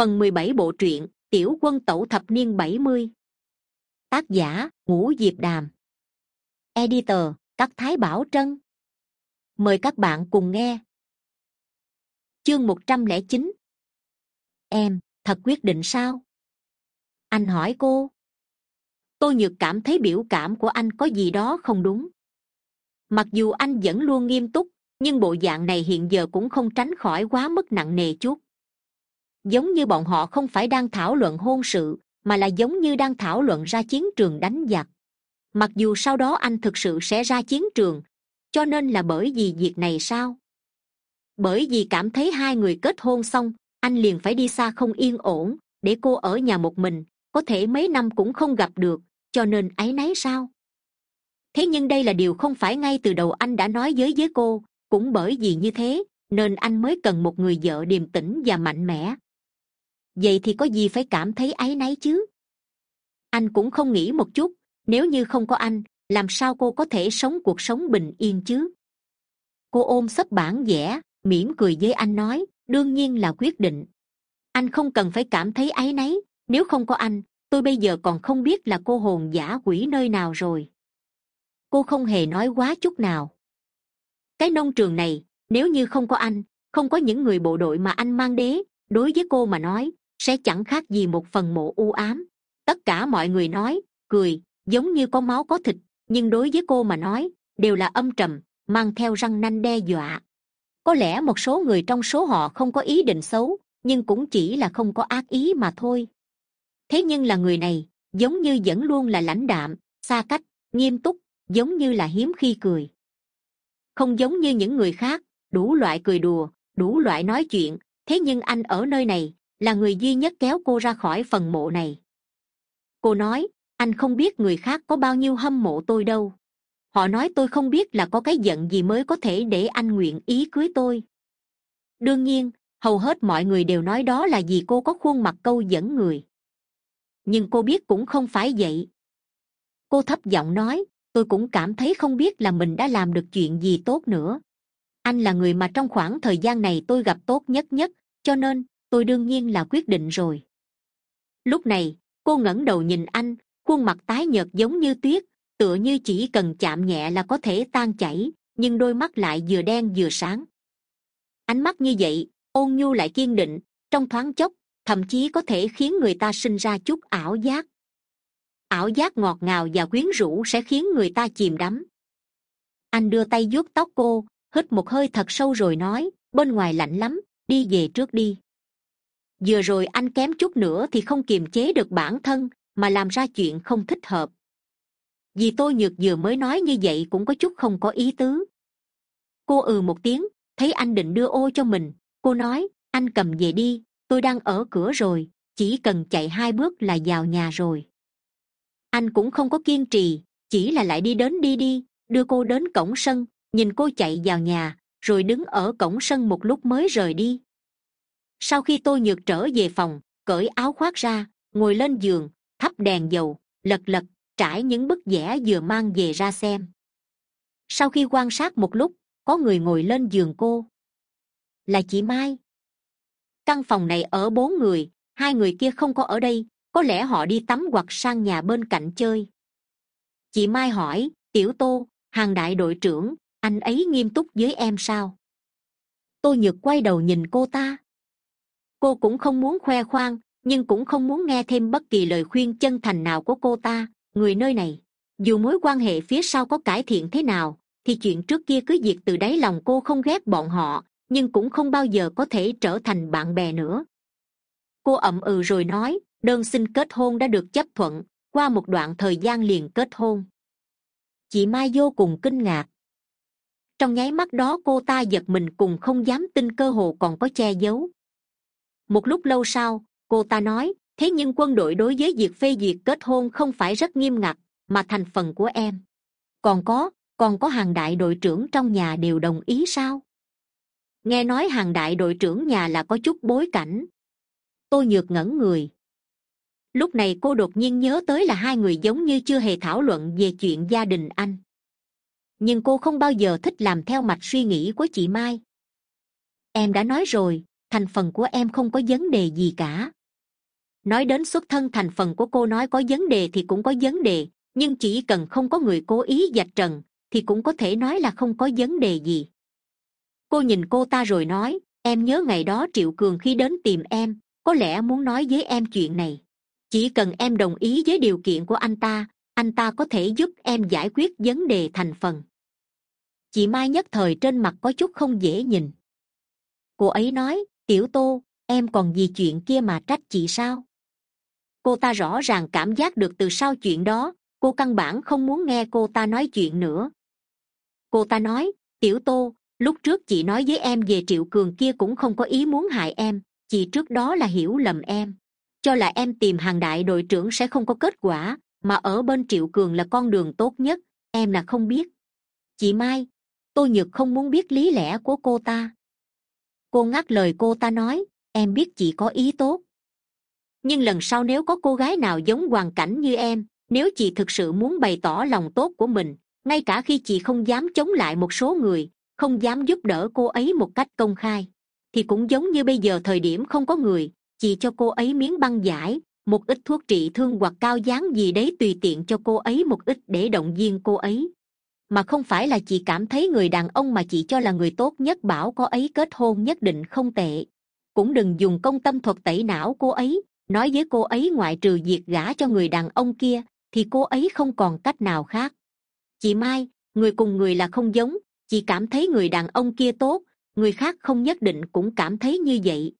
phần mười bảy bộ truyện, tiểu quân tẩu thập niên bảy mươi. Tác giả, ngũ diệp đàm. Editor, các thái bảo trân. Mời các bạn cùng nghe. Chương một trăm lẻ chín. Em, thật quyết định sao? Anh hỏi cô. Tôi nhược cảm thấy biểu cảm của anh có gì đó không đúng. Mặc dù anh vẫn luôn nghiêm túc, nhưng bộ dạng này hiện giờ cũng không tránh khỏi quá mức nặng nề chút giống như bọn họ không phải đang thảo luận hôn sự, mà là giống như đang thảo luận ra chiến trường đánh giặc. Mặc dù sau đó anh thực sự sẽ ra chiến trường, cho nên là bởi vì việc này sao? Bởi vì cảm thấy hai người kết hôn xong, anh liền phải đi xa không yên ổn, để cô ở nhà một mình, có thể mấy năm cũng không gặp được, cho nên áy náy sao? Thế nhưng đây là điều không phải ngay từ đầu anh đã nói với với cô, cũng bởi vì như thế, nên anh mới cần một người vợ điềm tĩnh và mạnh mẽ vậy thì có gì phải cảm thấy áy náy chứ? Anh cũng không nghĩ một chút, nếu như không có anh, làm sao cô có thể sống cuộc sống bình yên chứ? Cô ôm sấp bản vẽ, mỉm cười với anh nói, đương nhiên là quyết định. Anh không cần phải cảm thấy áy náy, nếu không có anh, tôi bây giờ còn không biết là cô hồn giả quỷ nơi nào rồi. Cô không hề nói quá chút nào. Cái nông trường này, nếu như không có anh, không có những người bộ đội mà anh mang đế đối với cô mà nói sẽ chẳng khác gì một phần mộ u ám. Tất cả mọi người nói, cười, giống như có máu có thịt, nhưng đối với cô mà nói, đều là âm trầm, mang theo răng nanh đe dọa. Có lẽ một số người trong số họ không có ý định xấu, nhưng cũng chỉ là không có ác ý mà thôi. Thế nhưng là người này, giống như vẫn luôn là lãnh đạm, xa cách, nghiêm túc, giống như là hiếm khi cười. Không giống như những người khác, đủ loại cười đùa, đủ loại nói chuyện, thế nhưng anh ở nơi này là người duy nhất kéo cô ra khỏi phần mộ này. Cô nói, anh không biết người khác có bao nhiêu hâm mộ tôi đâu. Họ nói, tôi không biết là có cái giận gì mới có thể để anh nguyện ý cưới tôi. Đương nhiên, hầu hết mọi người đều nói đó là vì cô có khuôn mặt câu dẫn người. Nhưng cô biết cũng không phải vậy. Cô thấp giọng nói, tôi cũng cảm thấy không biết là mình đã làm được chuyện gì tốt nữa. Anh là người mà trong khoảng thời gian này tôi gặp tốt nhất nhất, cho nên tôi đương nhiên là quyết định rồi. Lúc này, cô ngẩng đầu nhìn anh, khuôn mặt tái nhợt giống như tuyết, tựa như chỉ cần chạm nhẹ là có thể tan chảy, nhưng đôi mắt lại vừa đen vừa sáng. Ánh mắt như vậy, ôn nhu lại kiên định, trong thoáng chốc, thậm chí có thể khiến người ta sinh ra chút ảo giác. Ảo giác ngọt ngào và quyến rũ sẽ khiến người ta chìm đắm. Anh đưa tay vuốt tóc cô, hít một hơi thật sâu rồi nói, bên ngoài lạnh lắm, đi về trước đi vừa rồi anh kém chút nữa thì không kiềm chế được bản thân, mà làm ra chuyện không thích hợp. Vì tôi nhược vừa mới nói như vậy cũng có chút không có ý tứ. Cô ừ một tiếng, thấy anh định đưa ô cho mình, cô nói, anh cầm về đi, tôi đang ở cửa rồi, chỉ cần chạy hai bước là vào nhà rồi. Anh cũng không có kiên trì, chỉ là lại đi đến đi đi, đưa cô đến cổng sân, nhìn cô chạy vào nhà, rồi đứng ở cổng sân một lúc mới rời đi sau khi tôi nhược trở về phòng, cởi áo khoác ra, ngồi lên giường, thắp đèn dầu, lật lật, trải những bức vẽ vừa mang về ra xem. Sau khi quan sát một lúc, có người ngồi lên giường cô. Là chị mai. Căn phòng này ở bốn người, hai người kia không có ở đây, có lẽ họ đi tắm hoặc sang nhà bên cạnh chơi. Chị mai hỏi, tiểu tô, hàng đại đội trưởng, anh ấy nghiêm túc với em sao? Tôi nhược quay đầu nhìn cô ta cô cũng không muốn khoe khoang, nhưng cũng không muốn nghe thêm bất kỳ lời khuyên chân thành nào của cô ta. Người nơi này, dù mối quan hệ phía sau có cải thiện thế nào, thì chuyện trước kia cứ diệt từ đáy lòng cô không ghét bọn họ, nhưng cũng không bao giờ có thể trở thành bạn bè nữa. Cô ậm ừ rồi nói, đơn xin kết hôn đã được chấp thuận, qua một đoạn thời gian liền kết hôn. Chị mai vô cùng kinh ngạc. Trong nháy mắt đó cô ta giật mình cùng không dám tin cơ hồ còn có che giấu một lúc lâu sau, cô ta nói, thế nhưng quân đội đối với việc phê duyệt kết hôn không phải rất nghiêm ngặt, mà thành phần của em. Còn có còn có hàng đại đội trưởng trong nhà đều đồng ý sao? Nghe nói hàng đại đội trưởng nhà là có chút bối cảnh. Tôi nhược ngẩn người. Lúc này cô đột nhiên nhớ tới là hai người giống như chưa hề thảo luận về chuyện gia đình anh. Nhưng cô không bao giờ thích làm theo mạch suy nghĩ của chị mai. Em đã nói rồi thành phần của em không có vấn đề gì cả. Nói đến xuất thân, thành phần của cô nói có vấn đề thì cũng có vấn đề, nhưng chỉ cần không có người cố ý dạch trần thì cũng có thể nói là không có vấn đề gì. Cô nhìn cô ta rồi nói, em nhớ ngày đó triệu cường khi đến tìm em, có lẽ muốn nói với em chuyện này. Chỉ cần em đồng ý với điều kiện của anh ta anh ta có thể giúp em giải quyết vấn đề thành phần. Chị mai nhất thời trên mặt có chút không dễ nhìn. Cô ấy nói tiểu tô, em còn vì chuyện kia mà trách chị sao? Cô ta rõ ràng cảm giác được từ sau chuyện đó, cô căn bản không muốn nghe cô ta nói chuyện nữa. Cô ta nói, tiểu tô, lúc trước chị nói với em về triệu cường kia cũng không có ý muốn hại em, chị trước đó là hiểu lầm em. Cho là em tìm hàng đại đội trưởng sẽ không có kết quả, mà ở bên triệu cường là con đường tốt nhất, em là không biết. Chị mai tôi nhược không muốn biết lý lẽ của cô ta cô ngắt lời cô ta nói, em biết chị có ý tốt. Nhưng lần sau nếu có cô gái nào giống hoàn cảnh như em, nếu chị thực sự muốn bày tỏ lòng tốt của mình, ngay cả khi chị không dám chống lại một số người, không dám giúp đỡ cô ấy một cách công khai, thì cũng giống như bây giờ thời điểm không có người, chị cho cô ấy miếng băng giải, một ít thuốc trị thương hoặc cao dáng gì đấy tùy tiện cho cô ấy một ít để động viên cô ấy mà không phải là chị cảm thấy người đàn ông mà chị cho là người tốt nhất bảo cô ấy kết hôn nhất định không tệ. Cũng đừng dùng công tâm thuật tẩy não cô ấy. Nói với cô ấy ngoại trừ việc gả cho người đàn ông kia, thì cô ấy không còn cách nào khác. Chị mai, người cùng người là không giống. Chị cảm thấy người đàn ông kia tốt, người khác không nhất định cũng cảm thấy như vậy.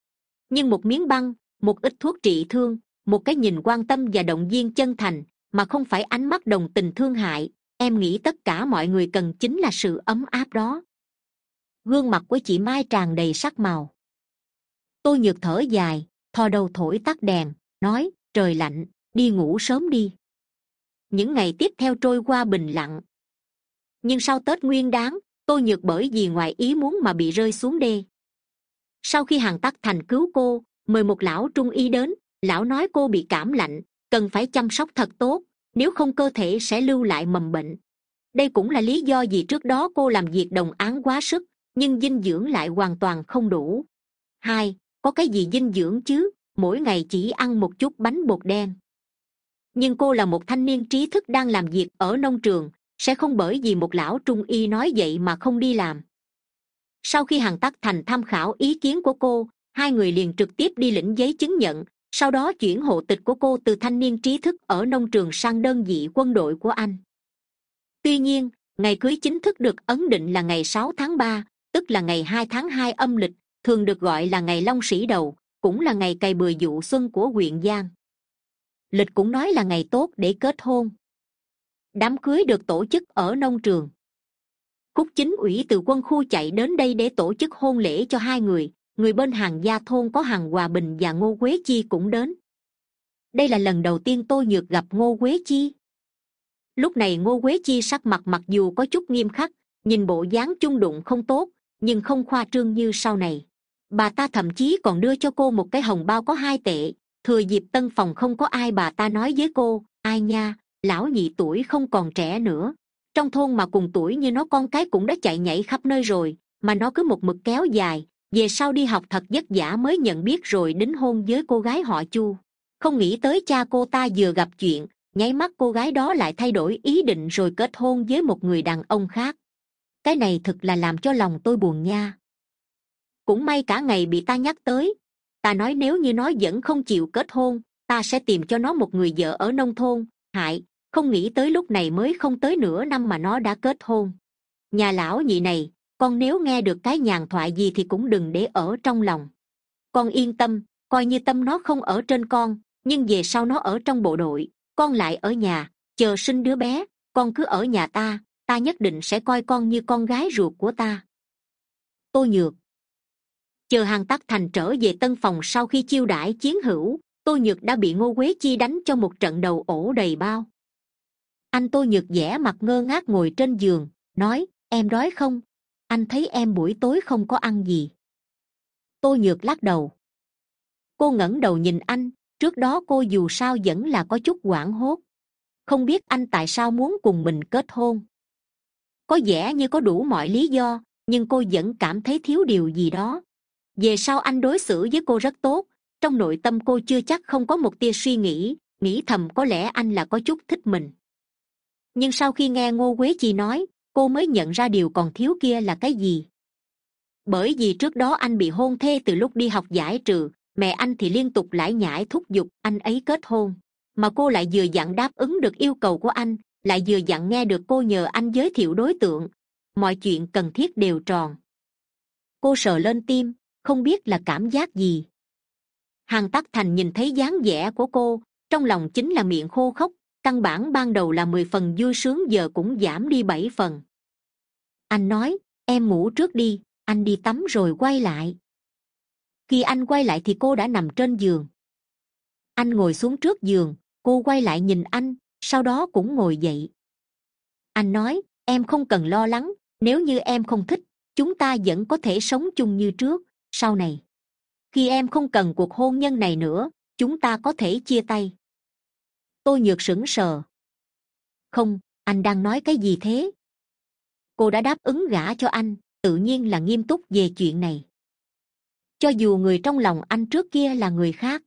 Nhưng một miếng băng, một ít thuốc trị thương, một cái nhìn quan tâm và động viên chân thành, mà không phải ánh mắt đồng tình thương hại em nghĩ tất cả mọi người cần chính là sự ấm áp đó. Gương mặt của chị mai tràn đầy sắc màu. Tôi nhược thở dài, thò đầu thổi tắt đèn, nói, trời lạnh, đi ngủ sớm đi. Những ngày tiếp theo trôi qua bình lặng. Nhưng sau tết nguyên đáng tôi nhược bởi vì ngoài ý muốn mà bị rơi xuống đê. Sau khi hàng tắc thành cứu cô, mời một lão trung y đến, lão nói cô bị cảm lạnh, cần phải chăm sóc thật tốt nếu không cơ thể sẽ lưu lại mầm bệnh. Đây cũng là lý do vì trước đó cô làm việc đồng án quá sức, nhưng dinh dưỡng lại hoàn toàn không đủ. Hai, có cái gì dinh dưỡng chứ? Mỗi ngày chỉ ăn một chút bánh bột đen. Nhưng cô là một thanh niên trí thức đang làm việc ở nông trường, sẽ không bởi vì một lão trung y nói vậy mà không đi làm. Sau khi hằng tắc thành tham khảo ý kiến của cô, hai người liền trực tiếp đi lĩnh giấy chứng nhận sau đó chuyển hộ tịch của cô từ thanh niên trí thức ở nông trường sang đơn vị quân đội của anh. Tuy nhiên, ngày cưới chính thức được ấn định là ngày sáu tháng ba, tức là ngày hai tháng hai âm lịch, thường được gọi là ngày long sĩ đầu, cũng là ngày cày bừa dụ xuân của huyện giang. Lịch cũng nói là ngày tốt để kết hôn. Đám cưới được tổ chức ở nông trường. Khúc chính ủy từ quân khu chạy đến đây để tổ chức hôn lễ cho hai người người bên hàng gia thôn có hàng hòa bình và ngô quế chi cũng đến. Đây là lần đầu tiên tôi nhược gặp ngô quế chi. Lúc này ngô quế chi sắc mặt mặc dù có chút nghiêm khắc, nhìn bộ dáng chung đụng không tốt, nhưng không khoa trương như sau này. Bà ta thậm chí còn đưa cho cô một cái hồng bao có hai tệ, thừa dịp tân phòng không có ai bà ta nói với cô, ai nha, lão nhị tuổi không còn trẻ nữa. Trong thôn mà cùng tuổi như nó con cái cũng đã chạy nhảy khắp nơi rồi, mà nó cứ một mực kéo dài về sau đi học thật vất vả mới nhận biết rồi đính hôn với cô gái họ chu. Không nghĩ tới cha cô ta vừa gặp chuyện, nháy mắt cô gái đó lại thay đổi ý định rồi kết hôn với một người đàn ông khác. Cái này thực là làm cho lòng tôi buồn nha. Cũng may cả ngày bị ta nhắc tới. Ta nói nếu như nó vẫn không chịu kết hôn, ta sẽ tìm cho nó một người vợ ở nông thôn, hại, không nghĩ tới lúc này mới không tới nửa năm mà nó đã kết hôn. Nhà lão nhị này con nếu nghe được cái nhàn thoại gì thì cũng đừng để ở trong lòng. Con yên tâm, coi như tâm nó không ở trên con, nhưng về sau nó ở trong bộ đội, con lại ở nhà, chờ sinh đứa bé, con cứ ở nhà ta ta nhất định sẽ coi con như con gái ruột của ta. Tôi nhược chờ hàng tắc thành trở về tân phòng sau khi chiêu đãi chiến hữu tôi nhược đã bị ngô quế chi đánh cho một trận đầu ổ đầy bao. Anh tôi nhược vẻ mặt ngơ ngác ngồi trên giường, nói, em đói không? Anh thấy em buổi tối không có ăn gì. Tôi nhược lắc đầu. Cô ngẩng đầu nhìn anh, trước đó cô dù sao vẫn là có chút hoảng hốt. Không biết anh tại sao muốn cùng mình kết hôn. Có vẻ như có đủ mọi lý do, nhưng cô vẫn cảm thấy thiếu điều gì đó. Về sau anh đối xử với cô rất tốt, trong nội tâm cô chưa chắc không có một tia suy nghĩ nghĩ thầm có lẽ anh là có chút thích mình. Nhưng sau khi nghe ngô quế chi nói cô mới nhận ra điều còn thiếu kia là cái gì. Bởi vì trước đó anh bị hôn thê từ lúc đi học giải trừ, mẹ anh thì liên tục lải nhải thúc giục anh ấy kết hôn. Mà cô lại vừa dặn đáp ứng được yêu cầu của anh, lại vừa dặn nghe được cô nhờ anh giới thiệu đối tượng. Mọi chuyện cần thiết đều tròn. Cô sờ lên tim, không biết là cảm giác gì. Hàn tắc thành nhìn thấy dáng vẻ của cô, trong lòng chính là miệng khô khốc căn bản ban đầu là mười phần vui sướng, giờ cũng giảm đi bảy phần. Anh nói, em ngủ trước đi, anh đi tắm rồi quay lại. Khi anh quay lại thì cô đã nằm trên giường. Anh ngồi xuống trước giường, cô quay lại nhìn anh, sau đó cũng ngồi dậy. Anh nói, em không cần lo lắng, nếu như em không thích, chúng ta vẫn có thể sống chung như trước, sau này. Khi em không cần cuộc hôn nhân này nữa, chúng ta có thể chia tay tôi nhược sững sờ. Không, anh đang nói cái gì thế? Cô đã đáp ứng gả cho anh, tự nhiên là nghiêm túc về chuyện này. Cho dù người trong lòng anh trước kia là người khác,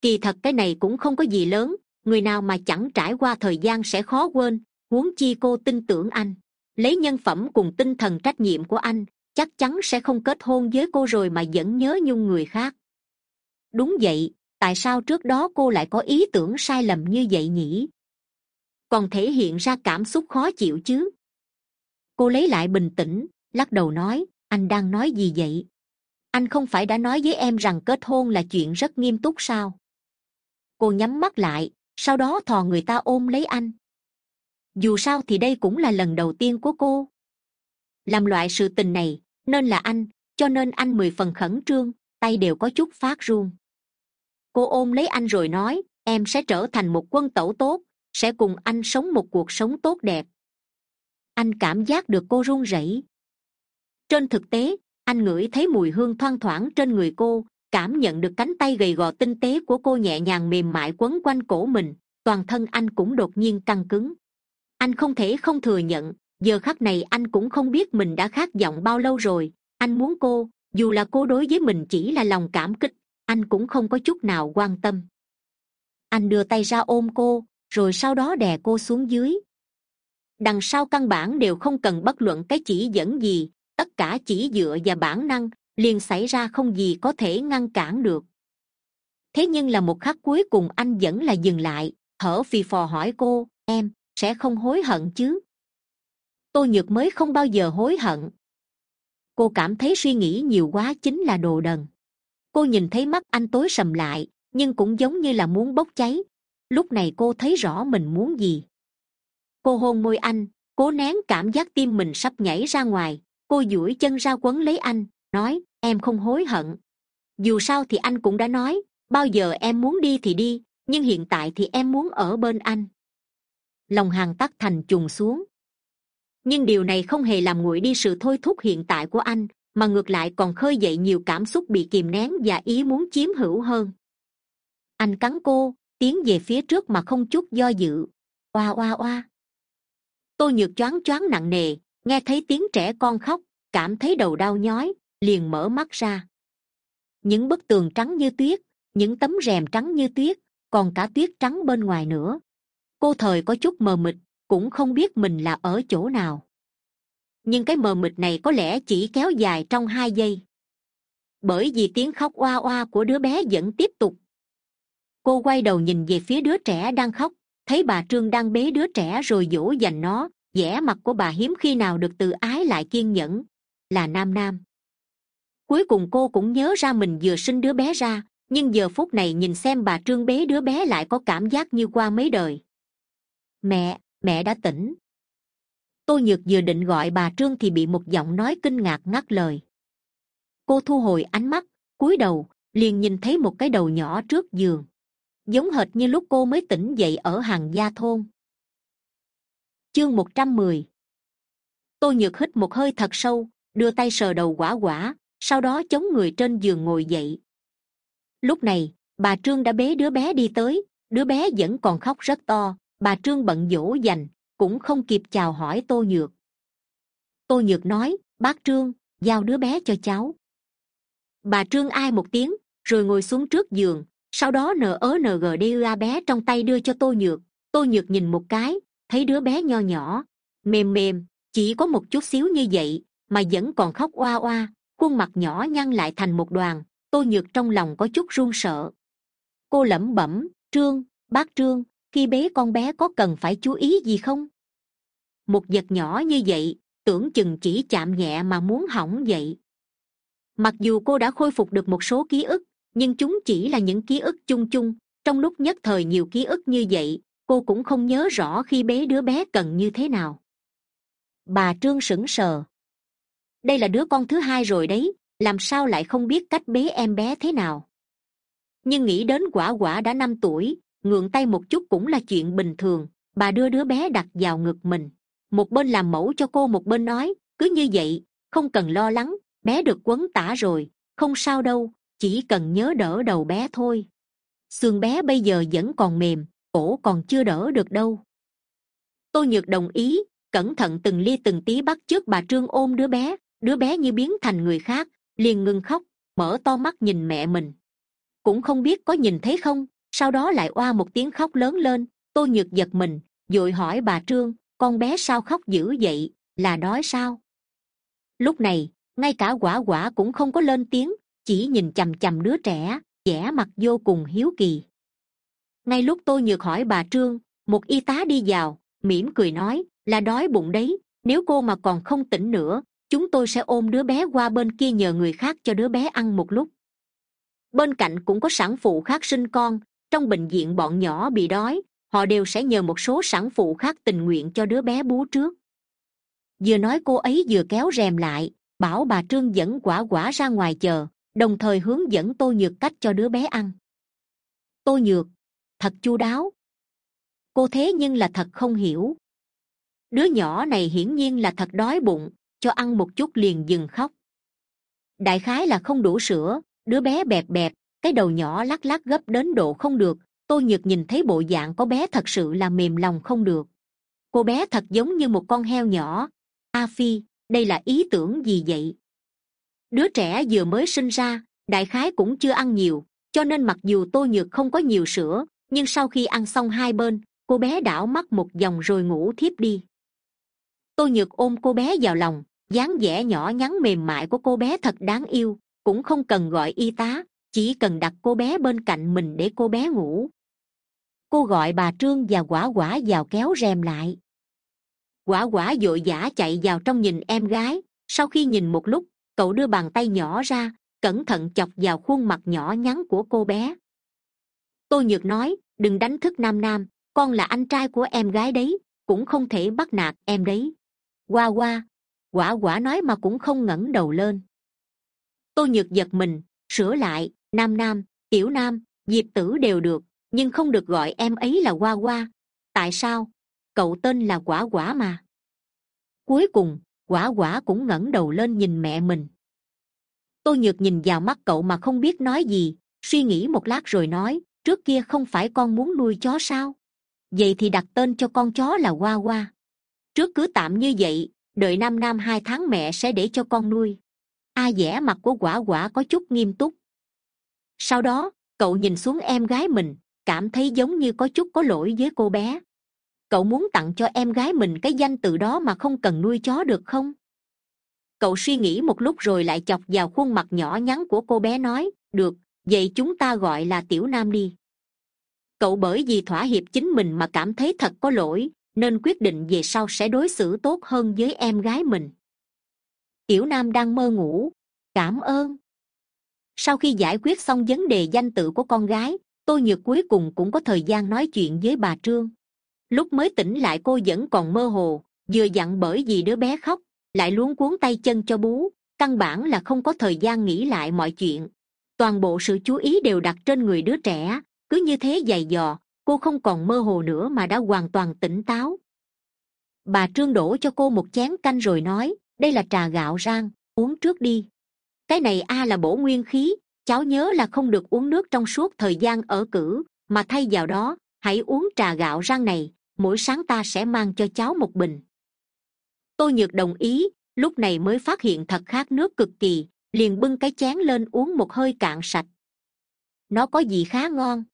kỳ thật cái này cũng không có gì lớn, người nào mà chẳng trải qua thời gian sẽ khó quên, huống chi cô tin tưởng anh. Lấy nhân phẩm cùng tinh thần trách nhiệm của anh, chắc chắn sẽ không kết hôn với cô rồi mà vẫn nhớ nhung người khác. Đúng vậy tại sao trước đó cô lại có ý tưởng sai lầm như vậy nhỉ? Còn thể hiện ra cảm xúc khó chịu chứ? Cô lấy lại bình tĩnh, lắc đầu nói, anh đang nói gì vậy? Anh không phải đã nói với em rằng kết hôn là chuyện rất nghiêm túc sao? Cô nhắm mắt lại, sau đó thò người ta ôm lấy anh. Dù sao thì đây cũng là lần đầu tiên của cô. Làm loại sự tình này, nên là anh, cho nên anh mười phần khẩn trương, tay đều có chút phát run cô ôm lấy anh rồi nói, em sẽ trở thành một quân tẩu tốt, sẽ cùng anh sống một cuộc sống tốt đẹp. Anh cảm giác được cô run rẩy. Trên thực tế, anh ngửi thấy mùi hương thoang thoảng trên người cô, cảm nhận được cánh tay gầy gò tinh tế của cô nhẹ nhàng mềm mại quấn quanh cổ mình, toàn thân anh cũng đột nhiên căng cứng. Anh không thể không thừa nhận, giờ khắc này anh cũng không biết mình đã khát giọng bao lâu rồi. Anh muốn cô, dù là cô đối với mình chỉ là lòng cảm kích anh cũng không có chút nào quan tâm. Anh đưa tay ra ôm cô, rồi sau đó đè cô xuống dưới. Đằng sau căn bản đều không cần bất luận cái chỉ dẫn gì, tất cả chỉ dựa vào bản năng, liền xảy ra không gì có thể ngăn cản được. Thế nhưng là một khắc cuối cùng anh vẫn là dừng lại, thở phì phò hỏi cô, em, sẽ không hối hận chứ? Tôi nhược mới không bao giờ hối hận. Cô cảm thấy suy nghĩ nhiều quá chính là đồ đần cô nhìn thấy mắt anh tối sầm lại, nhưng cũng giống như là muốn bốc cháy. Lúc này cô thấy rõ mình muốn gì. Cô hôn môi anh, cố nén cảm giác tim mình sắp nhảy ra ngoài. Cô duỗi chân ra quấn lấy anh, nói, em không hối hận. Dù sao thì anh cũng đã nói, bao giờ em muốn đi thì đi, nhưng hiện tại thì em muốn ở bên anh. Lòng hàng tắc thành trùng xuống. Nhưng điều này không hề làm nguội đi sự thôi thúc hiện tại của anh mà ngược lại còn khơi dậy nhiều cảm xúc bị kìm nén và ý muốn chiếm hữu hơn. Anh cắn cô, tiến về phía trước mà không chút do dự. Oa oa oa. Tôi nhược choáng choáng nặng nề, nghe thấy tiếng trẻ con khóc, cảm thấy đầu đau nhói, liền mở mắt ra. Những bức tường trắng như tuyết, những tấm rèm trắng như tuyết, còn cả tuyết trắng bên ngoài nữa. Cô thời có chút mờ mịt, cũng không biết mình là ở chỗ nào nhưng cái mờ mịt này có lẽ chỉ kéo dài trong hai giây. Bởi vì tiếng khóc oa oa của đứa bé vẫn tiếp tục. Cô quay đầu nhìn về phía đứa trẻ đang khóc, thấy bà trương đang bế đứa trẻ rồi dỗ dành nó, vẻ mặt của bà hiếm khi nào được từ ái lại kiên nhẫn. Là nam nam. Cuối cùng cô cũng nhớ ra mình vừa sinh đứa bé ra, nhưng giờ phút này nhìn xem bà trương bế đứa bé lại có cảm giác như qua mấy đời. Mẹ mẹ đã tỉnh tôi nhược vừa định gọi bà trương thì bị một giọng nói kinh ngạc ngắt lời. Cô thu hồi ánh mắt, cúi đầu, liền nhìn thấy một cái đầu nhỏ trước giường, giống hệt như lúc cô mới tỉnh dậy ở hàng gia thôn. Chương một trăm mười. Tôi nhược hít một hơi thật sâu, đưa tay sờ đầu quả quả, sau đó chống người trên giường ngồi dậy. Lúc này, bà trương đã bế đứa bé đi tới, đứa bé vẫn còn khóc rất to, bà trương bận dỗ dành cũng không kịp chào hỏi tô nhược. Tô nhược nói, bác trương, giao đứa bé cho cháu. Bà trương ai một tiếng, rồi ngồi xuống trước giường, sau đó nờ ớ nờ gờ đưa bé trong tay đưa cho tô nhược. Tô nhược nhìn một cái, thấy đứa bé nho nhỏ, mềm mềm, chỉ có một chút xíu như vậy, mà vẫn còn khóc oa oa, khuôn mặt nhỏ nhăn lại thành một đoàn. Tô nhược trong lòng có chút run sợ. Cô lẩm bẩm, trương, bác trương khi bế con bé có cần phải chú ý gì không? Một vật nhỏ như vậy, tưởng chừng chỉ chạm nhẹ mà muốn hỏng vậy. Mặc dù cô đã khôi phục được một số ký ức, nhưng chúng chỉ là những ký ức chung chung. Trong lúc nhất thời nhiều ký ức như vậy, cô cũng không nhớ rõ khi bế đứa bé cần như thế nào. Bà trương sững sờ. Đây là đứa con thứ hai rồi đấy, làm sao lại không biết cách bế em bé thế nào? Nhưng nghĩ đến quả quả đã năm tuổi ngượng tay một chút cũng là chuyện bình thường. Bà đưa đứa bé đặt vào ngực mình. Một bên làm mẫu cho cô, một bên nói, cứ như vậy, không cần lo lắng, bé được quấn tả rồi, không sao đâu, chỉ cần nhớ đỡ đầu bé thôi. Xương bé bây giờ vẫn còn mềm, cổ còn chưa đỡ được đâu. Tôi nhược đồng ý, cẩn thận từng ly từng tí bắt trước bà trương ôm đứa bé. Đứa bé như biến thành người khác, liền ngừng khóc, mở to mắt nhìn mẹ mình. Cũng không biết có nhìn thấy không? Sau đó lại oa một tiếng khóc lớn lên. Tôi nhược giật mình d hỏi bà trương, con bé sao khóc dữ vậy? Là đói sao? Lúc này, ngay cả quả quả cũng không có lên tiếng, chỉ nhìn c h đứa trẻ, vẻ mặt vô cùng hiếu kỳ. Ngay lúc tôi nhược hỏi bà trương, một y tá đi vào, mỉm cười nói, là đói bụng đấy, nếu cô mà còn không tỉnh nữa, chúng tôi sẽ ôm đứa bé qua bên kia nhờ người khác cho đứa bé ăn một lúc. Bên cạnh cũng có sản phụ khác sinh con trong bệnh viện bọn nhỏ bị đói, họ đều sẽ nhờ một số sản phụ khác tình nguyện cho đứa bé bú trước. Vừa nói cô ấy vừa kéo rèm lại, bảo bà trương dẫn quả quả ra ngoài chờ, đồng thời hướng dẫn tô nhược cách cho đứa bé ăn. Tô nhược, thật chu đáo. Cô thế nhưng là thật không hiểu. Đứa nhỏ này hiển nhiên là thật đói bụng, cho ăn một chút liền dừng khóc. Đại khái là không đủ sữa, đứa bé bẹp bẹp cái đầu nhỏ lắc lắc gấp đến độ không được tôi nhược nhìn thấy bộ dạng có bé thật sự là mềm lòng không được. Cô bé thật giống như một con heo nhỏ. A phi, đây là ý tưởng gì vậy? Đứa trẻ vừa mới sinh ra, đại khái cũng chưa ăn nhiều, cho nên mặc dù tôi nhược không có nhiều sữa, nhưng sau khi ăn xong hai bên, cô bé đảo mắt một vòng rồi ngủ thiếp đi. Tôi nhược ôm cô bé vào lòng, dáng vẻ nhỏ nhắn mềm mại của cô bé thật đáng yêu, cũng không cần gọi y tá chỉ cần đặt cô bé bên cạnh mình để cô bé ngủ. Cô gọi bà trương và quả quả vào kéo rèm lại. Quả quả d ộ i vã chạy vào trong nhìn em gái. Sau khi nhìn một lúc, cậu đưa bàn tay nhỏ ra, cẩn thận chọc vào khuôn mặt nhỏ nhắn của cô bé. Tôi nhược nói, đừng đánh thức nam nam, con là anh trai của em gái đấy, cũng không thể bắt nạt em đấy. Qua qua, quả quả nói mà cũng không ngẩng đầu lên. Tôi nhược giật mình, sửa lại nam nam, tiểu nam, diệp tử đều được, nhưng không được gọi em ấy là qua qua tại sao? Cậu tên là quả quả mà. Cuối cùng, quả quả cũng ngẩng đầu lên nhìn mẹ mình. Tôi nhược nhìn vào mắt cậu mà không biết nói gì, suy nghĩ một lát rồi nói, trước kia không phải con muốn nuôi chó sao? Vậy thì đặt tên cho con chó là qua qua trước cứ tạm như vậy, đợi năm năm hai tháng mẹ sẽ để cho con nuôi. A vẻ mặt của quả quả có chút nghiêm túc sau đó, cậu nhìn xuống em gái mình, cảm thấy giống như có chút có lỗi với cô bé. Cậu muốn tặng cho em gái mình cái danh từ đó mà không cần nuôi chó được không? Cậu suy nghĩ một lúc rồi lại chọc vào khuôn mặt nhỏ nhắn của cô bé nói, được, vậy chúng ta gọi là tiểu nam đi. Cậu bởi vì thỏa hiệp chính mình mà cảm thấy thật có lỗi, nên quyết định về sau sẽ đối xử tốt hơn với em gái mình. Tiểu nam đang mơ ngủ. Cảm ơn sau khi giải quyết xong vấn đề danh tự của con gái tôi nhược cuối cùng cũng có thời gian nói chuyện với bà trương. Lúc mới tỉnh lại cô vẫn còn mơ hồ, vừa dặn bởi vì đứa bé khóc, lại luống cuốn tay chân cho bú, căn bản là không có thời gian nghĩ lại mọi chuyện. Toàn bộ sự chú ý đều đặt trên người đứa trẻ, cứ như thế dày dò cô không còn mơ hồ nữa mà đã hoàn toàn tỉnh táo. Bà trương đổ cho cô một chén canh rồi nói, đây là trà gạo rang, uống trước đi cái này a là bổ nguyên khí, cháu nhớ là không được uống nước trong suốt thời gian ở cử, mà thay vào đó, hãy uống trà gạo rang này, mỗi sáng ta sẽ mang cho cháu một bình. Tôi nhược đồng ý, lúc này mới phát hiện thật khát nước cực kỳ, liền bưng cái chén lên uống một hơi cạn sạch. Nó có gì khá ngon?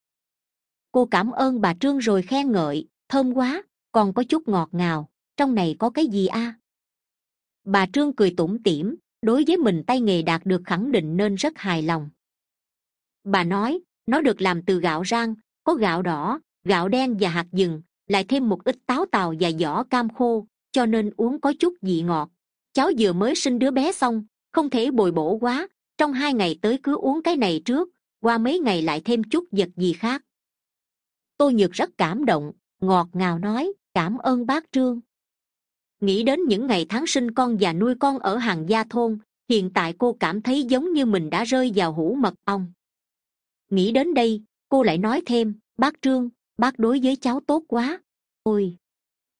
Cô cảm ơn bà trương rồi khen ngợi, thơm quá, còn có chút ngọt ngào, trong này có cái gì a? Bà trương cười tủm tỉm đối với mình tay nghề đạt được khẳng định nên rất hài lòng. Bà nói, nó được làm từ gạo rang, có gạo đỏ, gạo đen và hạt dừng, lại thêm một ít táo tàu và vỏ cam khô, cho nên uống có chút vị ngọt. Cháu vừa mới sinh đứa bé xong, không thể bồi bổ quá, trong hai ngày tới cứ uống cái này trước, qua mấy ngày lại thêm chút vật gì khác. Tôi nhược rất cảm động, ngọt ngào nói, cảm ơn bác trương nghĩ đến những ngày tháng sinh con và nuôi con ở hàng gia thôn, hiện tại cô cảm thấy giống như mình đã rơi vào hũ mật ong. Nghĩ đến đây, cô lại nói thêm, bác trương, bác đối với cháu tốt quá. Ôi.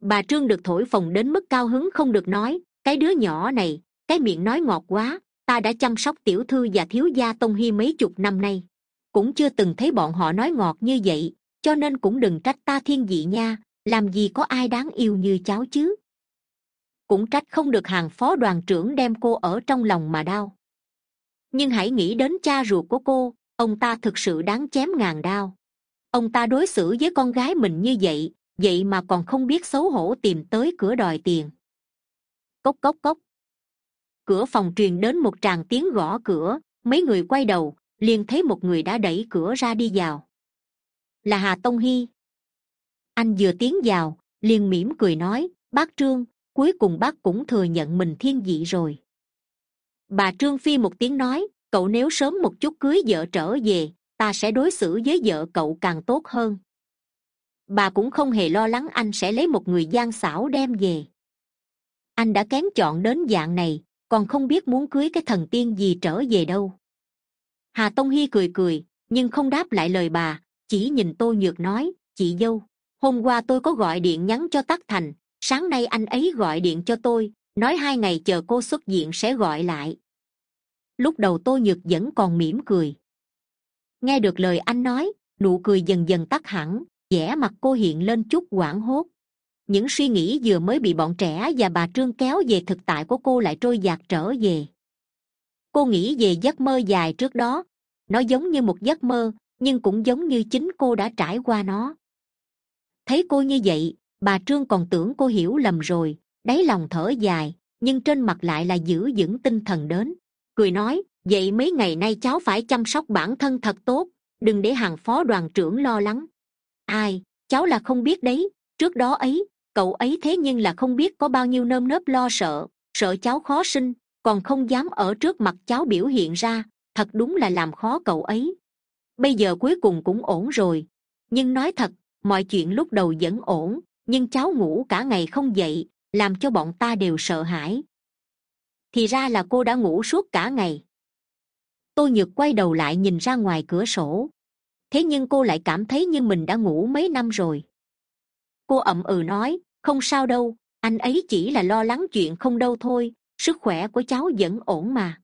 Bà trương được thổi phồng đến mức cao hứng không được nói, cái đứa nhỏ này, cái miệng nói ngọt quá, ta đã chăm sóc tiểu thư và thiếu gia tông hy mấy chục năm nay, cũng chưa từng thấy bọn họ nói ngọt như vậy, cho nên cũng đừng trách ta thiên vị nha, làm gì có ai đáng yêu như cháu chứ cũng trách không được hàng phó đoàn trưởng đem cô ở trong lòng mà đau. Nhưng hãy nghĩ đến cha ruột của cô, ông ta thực sự đáng chém ngàn đao ông ta đối xử với con gái mình như vậy vậy mà còn không biết xấu hổ tìm tới cửa đòi tiền. Cốc cốc cốc. Cửa phòng truyền đến một tràng tiếng gõ cửa, mấy người quay đầu, liền thấy một người đã đẩy cửa ra đi vào. Là hà tông hy. Anh vừa tiến vào, liền mỉm cười nói, bác trương cuối cùng bác cũng thừa nhận mình thiên vị rồi. Bà trương phi một tiếng nói, cậu nếu sớm một chút cưới vợ trở về, ta sẽ đối xử với vợ cậu càng tốt hơn. Bà cũng không hề lo lắng anh sẽ lấy một người gian xảo đem về. Anh đã kén chọn đến dạng này, còn không biết muốn cưới cái thần tiên gì trở về đâu. Hà tông hy cười cười, nhưng không đáp lại lời bà, chỉ nhìn tôi nhược nói, chị dâu, hôm qua tôi có gọi điện nhắn cho tắc thành sáng nay anh ấy gọi điện cho tôi, nói hai ngày chờ cô xuất diện sẽ gọi lại. Lúc đầu tôi nhược vẫn còn mỉm cười. Nghe được lời anh nói, nụ cười dần dần tắt hẳn, vẻ mặt cô hiện lên chút hoảng hốt. Những suy nghĩ vừa mới bị bọn trẻ và bà trương kéo về thực tại của cô lại trôi dạt trở về. Cô nghĩ về giấc mơ dài trước đó. Nó giống như một giấc mơ, nhưng cũng giống như chính cô đã trải qua nó. Thấy cô như vậy bà trương còn tưởng cô hiểu lầm rồi, đáy lòng thở dài, nhưng trên mặt lại là giữ vững tinh thần đến. Cười nói, vậy mấy ngày nay cháu phải chăm sóc bản thân thật tốt, đừng để hàng phó đoàn trưởng lo lắng. Ai, cháu là không biết đấy, trước đó ấy, cậu ấy thế nhưng là không biết có bao nhiêu nơm nớp lo sợ sợ cháu khó sinh, còn không dám ở trước mặt cháu biểu hiện ra, thật đúng là làm khó cậu ấy. Bây giờ cuối cùng cũng ổn rồi, nhưng nói thật, mọi chuyện lúc đầu vẫn ổn nhưng cháu ngủ cả ngày không dậy, làm cho bọn ta đều sợ hãi. Thì ra là cô đã ngủ suốt cả ngày. Tôi nhược quay đầu lại nhìn ra ngoài cửa sổ. Thế nhưng cô lại cảm thấy như mình đã ngủ mấy năm rồi. Cô ậm ừ nói, không sao đâu, anh ấy chỉ là lo lắng chuyện không đâu thôi, sức khỏe của cháu vẫn ổn mà.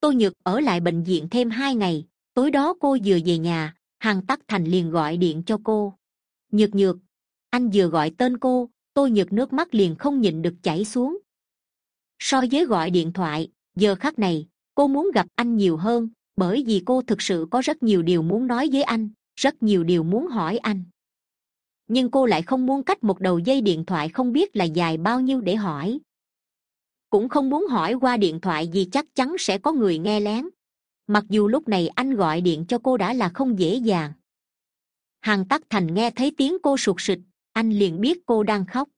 Tôi nhược ở lại bệnh viện thêm hai ngày, tối đó cô vừa về nhà hàng tắc thành liền gọi điện cho cô. Nhược nhược anh vừa gọi tên cô tôi nhược nước mắt liền không nhịn được chảy xuống. So với gọi điện thoại, giờ khắc này, cô muốn gặp anh nhiều hơn, bởi vì cô thực sự có rất nhiều điều muốn nói với anh, rất nhiều điều muốn hỏi anh. Nhưng cô lại không muốn cách một đầu dây điện thoại không biết là dài bao nhiêu để hỏi. Cũng không muốn hỏi qua điện thoại vì chắc chắn sẽ có người nghe lén. Mặc dù lúc này anh gọi điện cho cô đã là không dễ dàng. Hằng tắc thành nghe thấy tiếng cô sụt sịt anh liền biết cô đang khóc.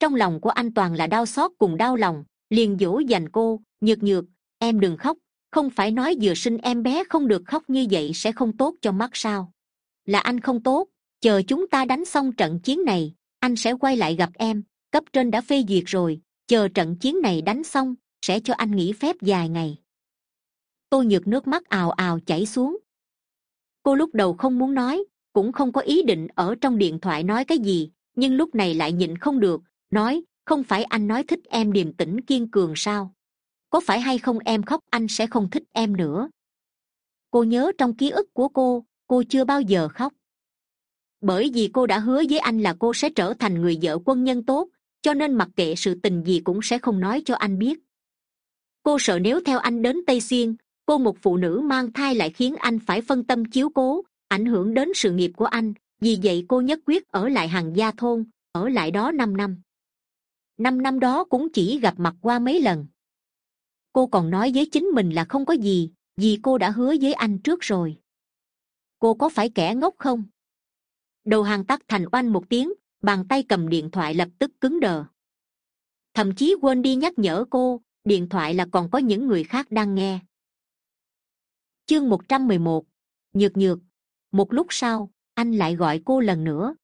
Trong lòng của anh toàn là đau xót cùng đau lòng, liền dỗ dành cô, nhược nhược, em đừng khóc, không phải nói vừa sinh em bé không được khóc như vậy sẽ không tốt cho mắt sao? Là anh không tốt, chờ chúng ta đánh xong trận chiến này, anh sẽ quay lại gặp em, cấp trên đã phê duyệt rồi, chờ trận chiến này đánh xong, sẽ cho anh nghỉ phép dài ngày. Tôi nhược nước mắt ào ào chảy xuống. Cô lúc đầu không muốn nói cũng không có ý định ở trong điện thoại nói cái gì, nhưng lúc này lại nhịn không được, nói, không phải anh nói thích em điềm tĩnh kiên cường sao? Có phải hay không em khóc anh sẽ không thích em nữa? Cô nhớ trong ký ức của cô cô chưa bao giờ khóc. Bởi vì cô đã hứa với anh là cô sẽ trở thành người vợ quân nhân tốt, cho nên mặc kệ sự tình gì cũng sẽ không nói cho anh biết. Cô sợ nếu theo anh đến tây xuyên, cô một phụ nữ mang thai lại khiến anh phải phân tâm chiếu cố ảnh hưởng đến sự nghiệp của anh, vì vậy cô nhất quyết ở lại hàng gia thôn, ở lại đó năm năm. Năm năm đó cũng chỉ gặp mặt qua mấy lần. Cô còn nói với chính mình là không có gì, vì cô đã hứa với anh trước rồi. Cô có phải kẻ ngốc không? Đầu hàng tắt thành oanh một tiếng, bàn tay cầm điện thoại lập tức cứng đờ. Thậm chí quên đi nhắc nhở cô, điện thoại là còn có những người khác đang nghe. Chương một trăm mười một, nhược nhược một lúc sau, anh lại gọi cô lần nữa.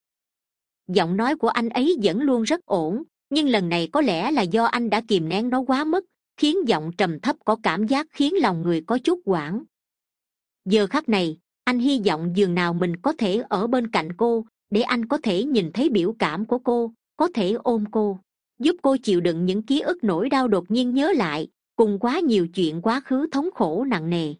Giọng nói của anh ấy vẫn luôn rất ổn, nhưng lần này có lẽ là do anh đã kìm nén nó quá mức, khiến giọng trầm thấp có cảm giác khiến lòng người có chút quảng. Giờ khắc này, anh hy vọng dường nào mình có thể ở bên cạnh cô, để anh có thể nhìn thấy biểu cảm của cô, có thể ôm cô, giúp cô chịu đựng những ký ức nỗi đau đột nhiên nhớ lại, cùng quá nhiều chuyện quá khứ thống khổ nặng nề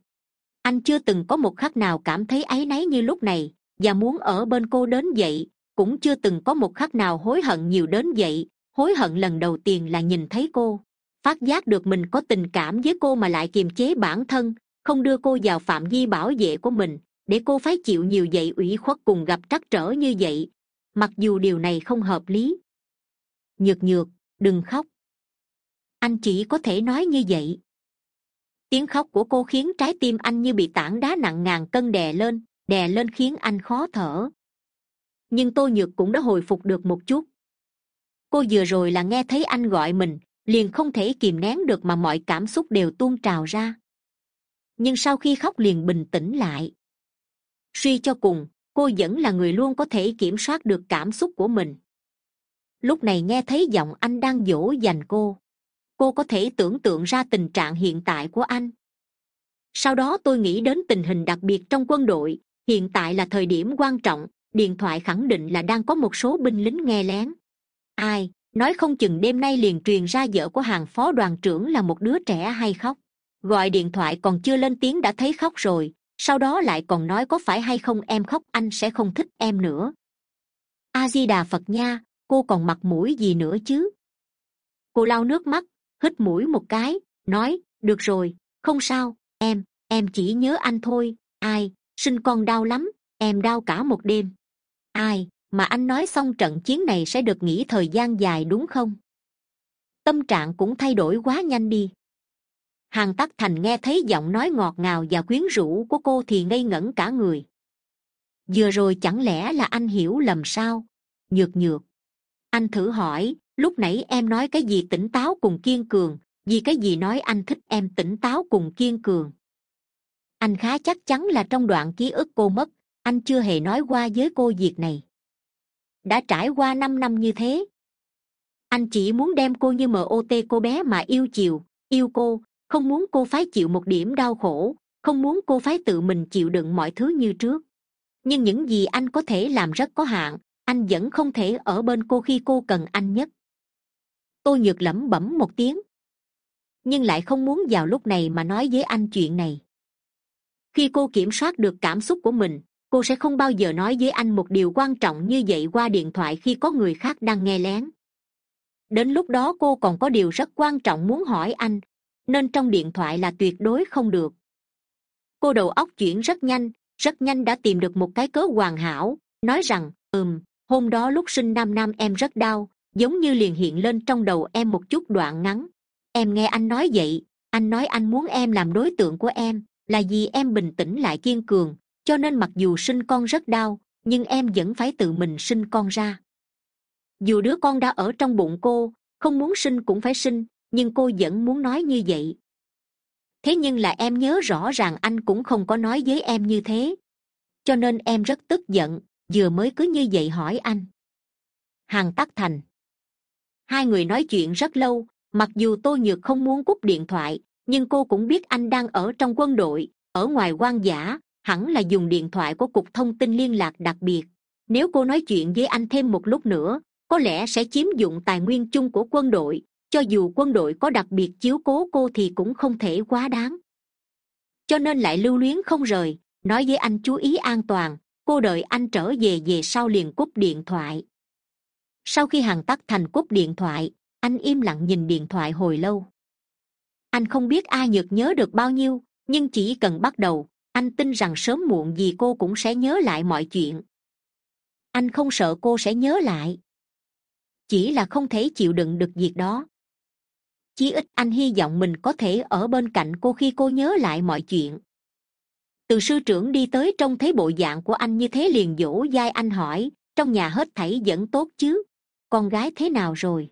anh chưa từng có một khắc nào cảm thấy áy náy như lúc này, và muốn ở bên cô đến vậy, cũng chưa từng có một khắc nào hối hận nhiều đến vậy. Hối hận lần đầu tiên là nhìn thấy cô, phát giác được mình có tình cảm với cô mà lại kiềm chế bản thân, không đưa cô vào phạm vi bảo vệ của mình, để cô phải chịu nhiều dậy ủy khuất cùng gặp trắc trở như vậy. Mặc dù điều này không hợp lý. Nhược nhược, đừng khóc. Anh chỉ có thể nói như vậy tiếng khóc của cô khiến trái tim anh như bị tảng đá nặng ngàn cân đè lên đè lên khiến anh khó thở. Nhưng tôi nhược cũng đã hồi phục được một chút. Cô vừa rồi là nghe thấy anh gọi mình, liền không thể kìm nén được mà mọi cảm xúc đều tuôn trào ra. Nhưng sau khi khóc liền bình tĩnh lại. Suy cho cùng, cô vẫn là người luôn có thể kiểm soát được cảm xúc của mình. Lúc này nghe thấy giọng anh đang dỗ dành cô cô có thể tưởng tượng ra tình trạng hiện tại của anh. Sau đó tôi nghĩ đến tình hình đặc biệt trong quân đội. Hiện tại là thời điểm quan trọng. Điện thoại khẳng định là đang có một số binh lính nghe lén. Ai, nói không chừng đêm nay liền truyền ra vợ của hàng phó đoàn trưởng là một đứa trẻ hay khóc. Gọi điện thoại còn chưa lên tiếng đã thấy khóc rồi. Sau đó lại còn nói có phải hay không em khóc anh sẽ không thích em nữa. A di đà phật nha, cô còn mặt mũi gì nữa chứ? Cô lau nước mắt hít mũi một cái, nói, được rồi, không sao, em em chỉ nhớ anh thôi, ai, sinh con đau lắm, em đau cả một đêm. Ai, mà anh nói xong trận chiến này sẽ được nghỉ thời gian dài đúng không? Tâm trạng cũng thay đổi quá nhanh đi. Hàng tắc thành nghe thấy giọng nói ngọt ngào và quyến rũ của cô thì ngây ngẩn cả người. Vừa rồi chẳng lẽ là anh hiểu lầm sao? Nhược nhược. Anh thử hỏi lúc nãy em nói cái gì tỉnh táo cùng kiên cường, vì cái gì nói anh thích em tỉnh táo cùng kiên cường. Anh khá chắc chắn là trong đoạn ký ức cô mất, anh chưa hề nói qua với cô việc này. Đã trải qua năm năm như thế. Anh chỉ muốn đem cô như mot cô bé mà yêu chiều, yêu cô, không muốn cô phải chịu một điểm đau khổ, không muốn cô phải tự mình chịu đựng mọi thứ như trước. Nhưng những gì anh có thể làm rất có hạn, anh vẫn không thể ở bên cô khi cô cần anh nhất tôi nhược lẩm bẩm một tiếng. Nhưng lại không muốn vào lúc này mà nói với anh chuyện này. Khi cô kiểm soát được cảm xúc của mình, cô sẽ không bao giờ nói với anh một điều quan trọng như vậy qua điện thoại khi có người khác đang nghe lén. Đến lúc đó cô còn có điều rất quan trọng muốn hỏi anh, nên trong điện thoại là tuyệt đối không được. Cô đầu óc chuyển rất nhanh rất nhanh đã tìm được một cái cớ hoàn hảo, nói rằng, ừm, hôm đó lúc sinh năm năm em rất đau giống như liền hiện lên trong đầu em một chút đoạn ngắn. Em nghe anh nói vậy, anh nói anh muốn em làm đối tượng của em, là vì em bình tĩnh lại kiên cường, cho nên mặc dù sinh con rất đau, nhưng em vẫn phải tự mình sinh con ra. Dù đứa con đã ở trong bụng cô, không muốn sinh cũng phải sinh, nhưng cô vẫn muốn nói như vậy. Thế nhưng là em nhớ rõ ràng anh cũng không có nói với em như thế. Cho nên em rất tức giận, vừa mới cứ như vậy hỏi anh. Hằng tắc thành hai người nói chuyện rất lâu, mặc dù tô nhược không muốn cúp điện thoại, nhưng cô cũng biết anh đang ở trong quân đội, ở ngoài quan giả hẳn là dùng điện thoại của cục thông tin liên lạc đặc biệt. Nếu cô nói chuyện với anh thêm một lúc nữa, có lẽ sẽ chiếm dụng tài nguyên chung của quân đội, cho dù quân đội có đặc biệt chiếu cố cô thì cũng không thể quá đáng. Cho nên lại lưu luyến không rời, nói với anh chú ý an toàn, cô đợi anh trở về về sau liền cúp điện thoại sau khi hằng tắc thành cúp điện thoại, anh im lặng nhìn điện thoại hồi lâu. Anh không biết a nhược nhớ được bao nhiêu, nhưng chỉ cần bắt đầu, anh tin rằng sớm muộn gì cô cũng sẽ nhớ lại mọi chuyện. Anh không sợ cô sẽ nhớ lại. Chỉ là không thể chịu đựng được việc đó. Chí ít anh hy vọng mình có thể ở bên cạnh cô khi cô nhớ lại mọi chuyện. Từ sư trưởng đi tới trông thấy bộ dạng của anh như thế liền dỗ dai anh hỏi, trong nhà hết thảy vẫn tốt chứ? Con gái thế nào rồi?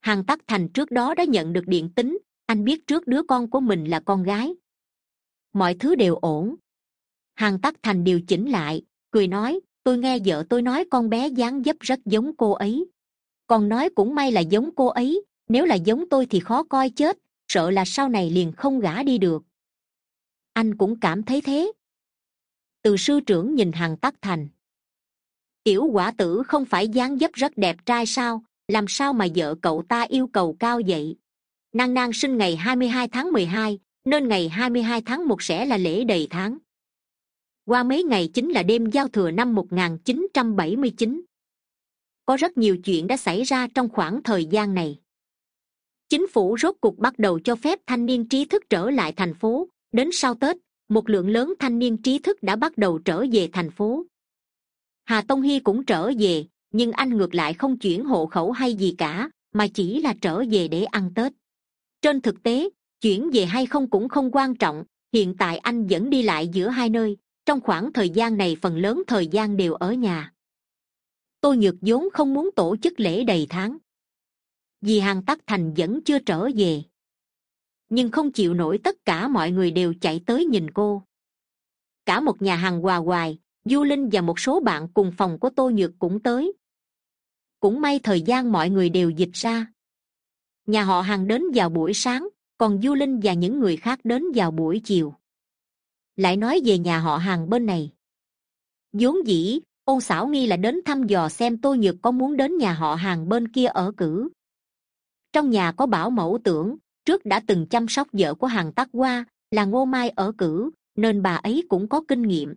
Hàng tắc thành trước đó đã nhận được điện tính, anh biết trước đứa con của mình là con gái. Mọi thứ đều ổn. Hàng tắc thành điều chỉnh lại, cười nói, tôi nghe vợ tôi nói con bé dáng dấp rất giống cô ấy. Còn nói cũng may là giống cô ấy, nếu là giống tôi thì khó coi chết, sợ là sau này liền không gả đi được. Anh cũng cảm thấy thế. Từ sư trưởng nhìn hàng tắc thành tiểu quả tử không phải dáng dấp rất đẹp trai sao? Làm sao mà vợ cậu ta yêu cầu cao vậy? Năng Năng sinh ngày hai mươi hai tháng mười hai, nên ngày hai mươi hai tháng một sẽ là lễ đầy tháng. Qua mấy ngày chính là đêm giao thừa năm một nghìn chín trăm bảy mươi chín. Có rất nhiều chuyện đã xảy ra trong khoảng thời gian này. Chính phủ rốt cuộc bắt đầu cho phép thanh niên trí thức trở lại thành phố. Đến sau tết, một lượng lớn thanh niên trí thức đã bắt đầu trở về thành phố hà tông hy cũng trở về, nhưng anh ngược lại không chuyển hộ khẩu hay gì cả, mà chỉ là trở về để ăn tết. Trên thực tế, chuyển về hay không cũng không quan trọng, hiện tại anh vẫn đi lại giữa hai nơi, trong khoảng thời gian này phần lớn thời gian đều ở nhà. Tôi nhược vốn không muốn tổ chức lễ đầy tháng. Vì hàng tắc thành vẫn chưa trở về. Nhưng không chịu nổi tất cả mọi người đều chạy tới nhìn cô. Cả một nhà hàng hòa hoài du linh và một số bạn cùng phòng của tôi nhược cũng tới. Cũng may thời gian mọi người đều dịch ra. Nhà họ hàng đến vào buổi sáng, còn du linh và những người khác đến vào buổi chiều. Lại nói về nhà họ hàng bên này. Vốn dĩ ôn xảo nghi là đến thăm dò xem tôi nhược có muốn đến nhà họ hàng bên kia ở cử. Trong nhà có bảo mẫu tưởng, trước đã từng chăm sóc vợ của hàng tắc qua là ngô mai ở cử, nên bà ấy cũng có kinh nghiệm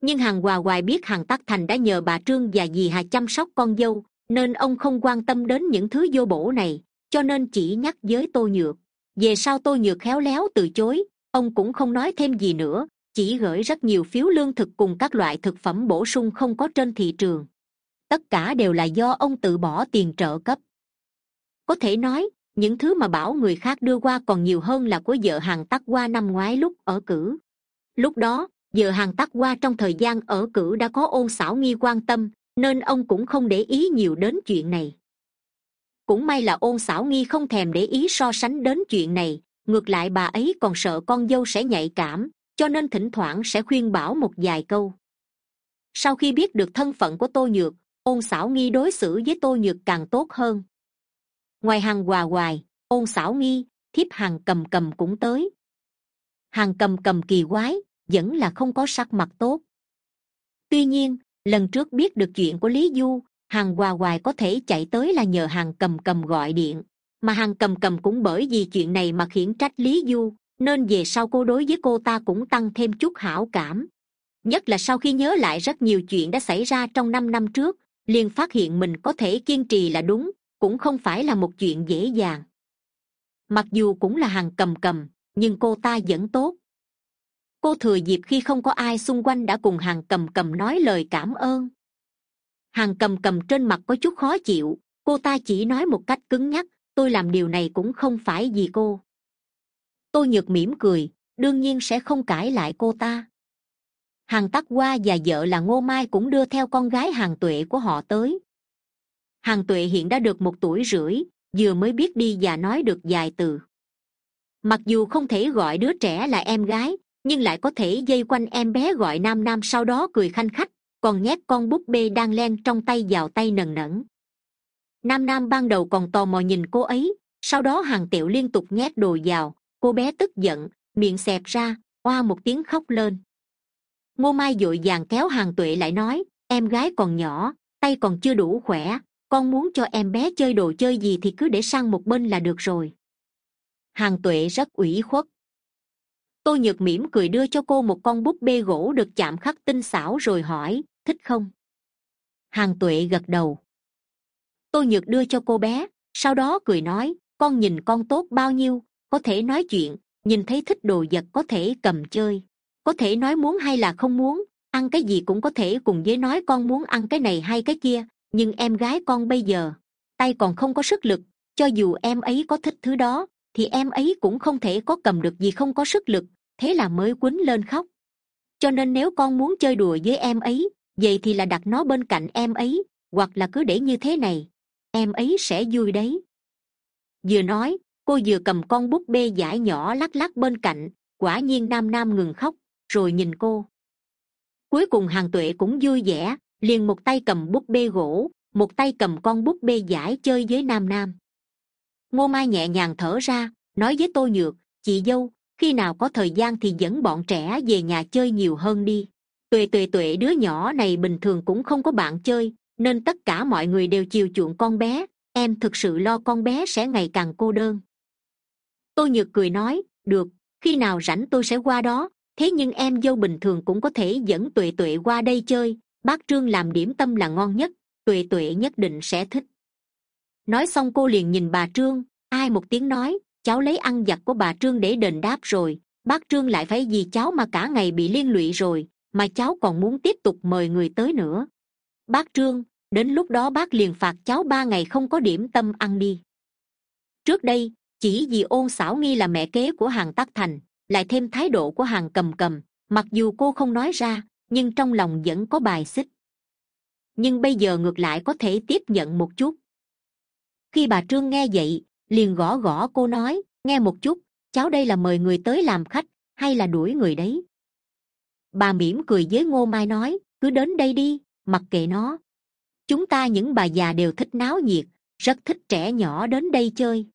nhưng hàng hòa hoài biết hàng tắc thành đã nhờ bà trương và dì hà chăm sóc con dâu, nên ông không quan tâm đến những thứ vô bổ này, cho nên chỉ nhắc với tô nhược. Về sau tô nhược khéo léo từ chối, ông cũng không nói thêm gì nữa, chỉ gửi rất nhiều phiếu lương thực cùng các loại thực phẩm bổ sung không có trên thị trường. Tất cả đều là do ông tự bỏ tiền trợ cấp. Có thể nói, những thứ mà bảo người khác đưa qua còn nhiều hơn là của vợ hàng tắc qua năm ngoái lúc ở cử. Lúc đó vợ hàng tắc qua trong thời gian ở cử đã có ôn xảo nghi quan tâm, nên ông cũng không để ý nhiều đến chuyện này. Cũng may là ôn xảo nghi không thèm để ý so sánh đến chuyện này, ngược lại bà ấy còn sợ con dâu sẽ nhạy cảm, cho nên thỉnh thoảng sẽ khuyên bảo một vài câu. Sau khi biết được thân phận của tô nhược, ôn xảo nghi đối xử với tô nhược càng tốt hơn. Ngoài hàng hòa hoài, ôn xảo nghi, thiếp hàng cầm cầm cũng tới. Hàng cầm cầm kỳ quái vẫn là không có sắc mặt tốt. Tuy nhiên, lần trước biết được chuyện của lý du, hàng hòa hoài có thể chạy tới là nhờ hàng cầm cầm gọi điện. Mà hàng cầm cầm cũng bởi vì chuyện này mà khiển trách lý du, nên về sau cô đối với cô ta cũng tăng thêm chút hảo cảm. Nhất là sau khi nhớ lại rất nhiều chuyện đã xảy ra trong năm năm trước, liền phát hiện mình có thể kiên trì là đúng, cũng không phải là một chuyện dễ dàng. Mặc dù cũng là hàng cầm cầm, nhưng cô ta vẫn tốt cô thừa dịp khi không có ai xung quanh đã cùng hàng cầm cầm nói lời cảm ơn. Hàng cầm cầm trên mặt có chút khó chịu, cô ta chỉ nói một cách cứng nhắc, tôi làm điều này cũng không phải vì cô. Tôi nhược mỉm cười, đương nhiên sẽ không cãi lại cô ta. Hàng tắc qua và vợ là ngô mai cũng đưa theo con gái hàng tuệ của họ tới. Hàng tuệ hiện đã được một tuổi rưỡi, vừa mới biết đi và nói được vài từ. Mặc dù không thể gọi đứa trẻ là em gái nhưng lại có thể dây quanh em bé gọi nam nam sau đó cười khanh khách, còn nhét con búp bê đang len trong tay vào tay nần nẫn. Nam nam ban đầu còn tò mò nhìn cô ấy, sau đó hàng tiệu liên tục nhét đồ vào, cô bé tức giận, miệng xẹp ra, oa một tiếng khóc lên. Ngô mai d ộ i vàng kéo hàng tuệ lại nói, em gái còn nhỏ, tay còn chưa đủ khỏe, con muốn cho em bé chơi đồ chơi gì thì cứ để sang một bên là được rồi. Hàng tuệ rất ủy khuất tôi nhược mỉm cười đưa cho cô một con búp bê gỗ được chạm khắc tinh xảo rồi hỏi, thích không? Hàng tuệ gật đầu. Tôi nhược đưa cho cô bé, sau đó cười nói, con nhìn con tốt bao nhiêu, có thể nói chuyện, nhìn thấy thích đồ vật có thể cầm chơi, có thể nói muốn hay là không muốn, ăn cái gì cũng có thể cùng với nói con muốn ăn cái này hay cái kia, nhưng em gái con bây giờ, tay còn không có sức lực, cho dù em ấy có thích thứ đó, thì em ấy cũng không thể có cầm được gì không có sức lực thế là mới quýnh lên khóc. Cho nên nếu con muốn chơi đùa với em ấy, vậy thì là đặt nó bên cạnh em ấy, hoặc là cứ để như thế này, em ấy sẽ vui đấy. Vừa nói, cô vừa cầm con búp bê giải nhỏ lắc lắc bên cạnh, quả nhiên nam nam ngừng khóc, rồi nhìn cô. Cuối cùng hàng tuệ cũng vui vẻ, liền một tay cầm búp bê gỗ, một tay cầm con búp bê giải chơi với nam nam. Ngô mai nhẹ nhàng thở ra, nói với tô nhược, chị dâu khi nào có thời gian thì dẫn bọn trẻ về nhà chơi nhiều hơn đi. Tuệ tuệ tuệ, đứa nhỏ này bình thường cũng không có bạn chơi, nên tất cả mọi người đều chiều chuộng con bé. Em thực sự lo con bé sẽ ngày càng cô đơn. Tôi nhược cười nói, được, khi nào rảnh tôi sẽ qua đó. Thế nhưng em dâu bình thường cũng có thể dẫn tuệ tuệ qua đây chơi. Bác trương làm điểm tâm là ngon nhất, tuệ tuệ nhất định sẽ thích. Nói xong cô liền nhìn bà trương, ai một tiếng nói cháu lấy ăn giặt của bà trương để đền đáp rồi. Bác trương lại phải vì cháu mà cả ngày bị liên lụy rồi, mà cháu còn muốn tiếp tục mời người tới nữa. Bác trương, đến lúc đó bác liền phạt cháu ba ngày không có điểm tâm ăn đi. Trước đây, chỉ vì ôn xảo nghi là mẹ kế của hàng tắc thành, lại thêm thái độ của hàng cầm cầm, mặc dù cô không nói ra, nhưng trong lòng vẫn có bài xích. Nhưng bây giờ ngược lại có thể tiếp nhận một chút. Khi bà trương nghe vậy liền gõ gõ cô nói, nghe một chút, cháu đây là mời người tới làm khách, hay là đuổi người đấy? Bà mỉm cười với ngô mai nói, cứ đến đây đi, mặc kệ nó. Chúng ta những bà già đều thích náo nhiệt, rất thích trẻ nhỏ đến đây chơi.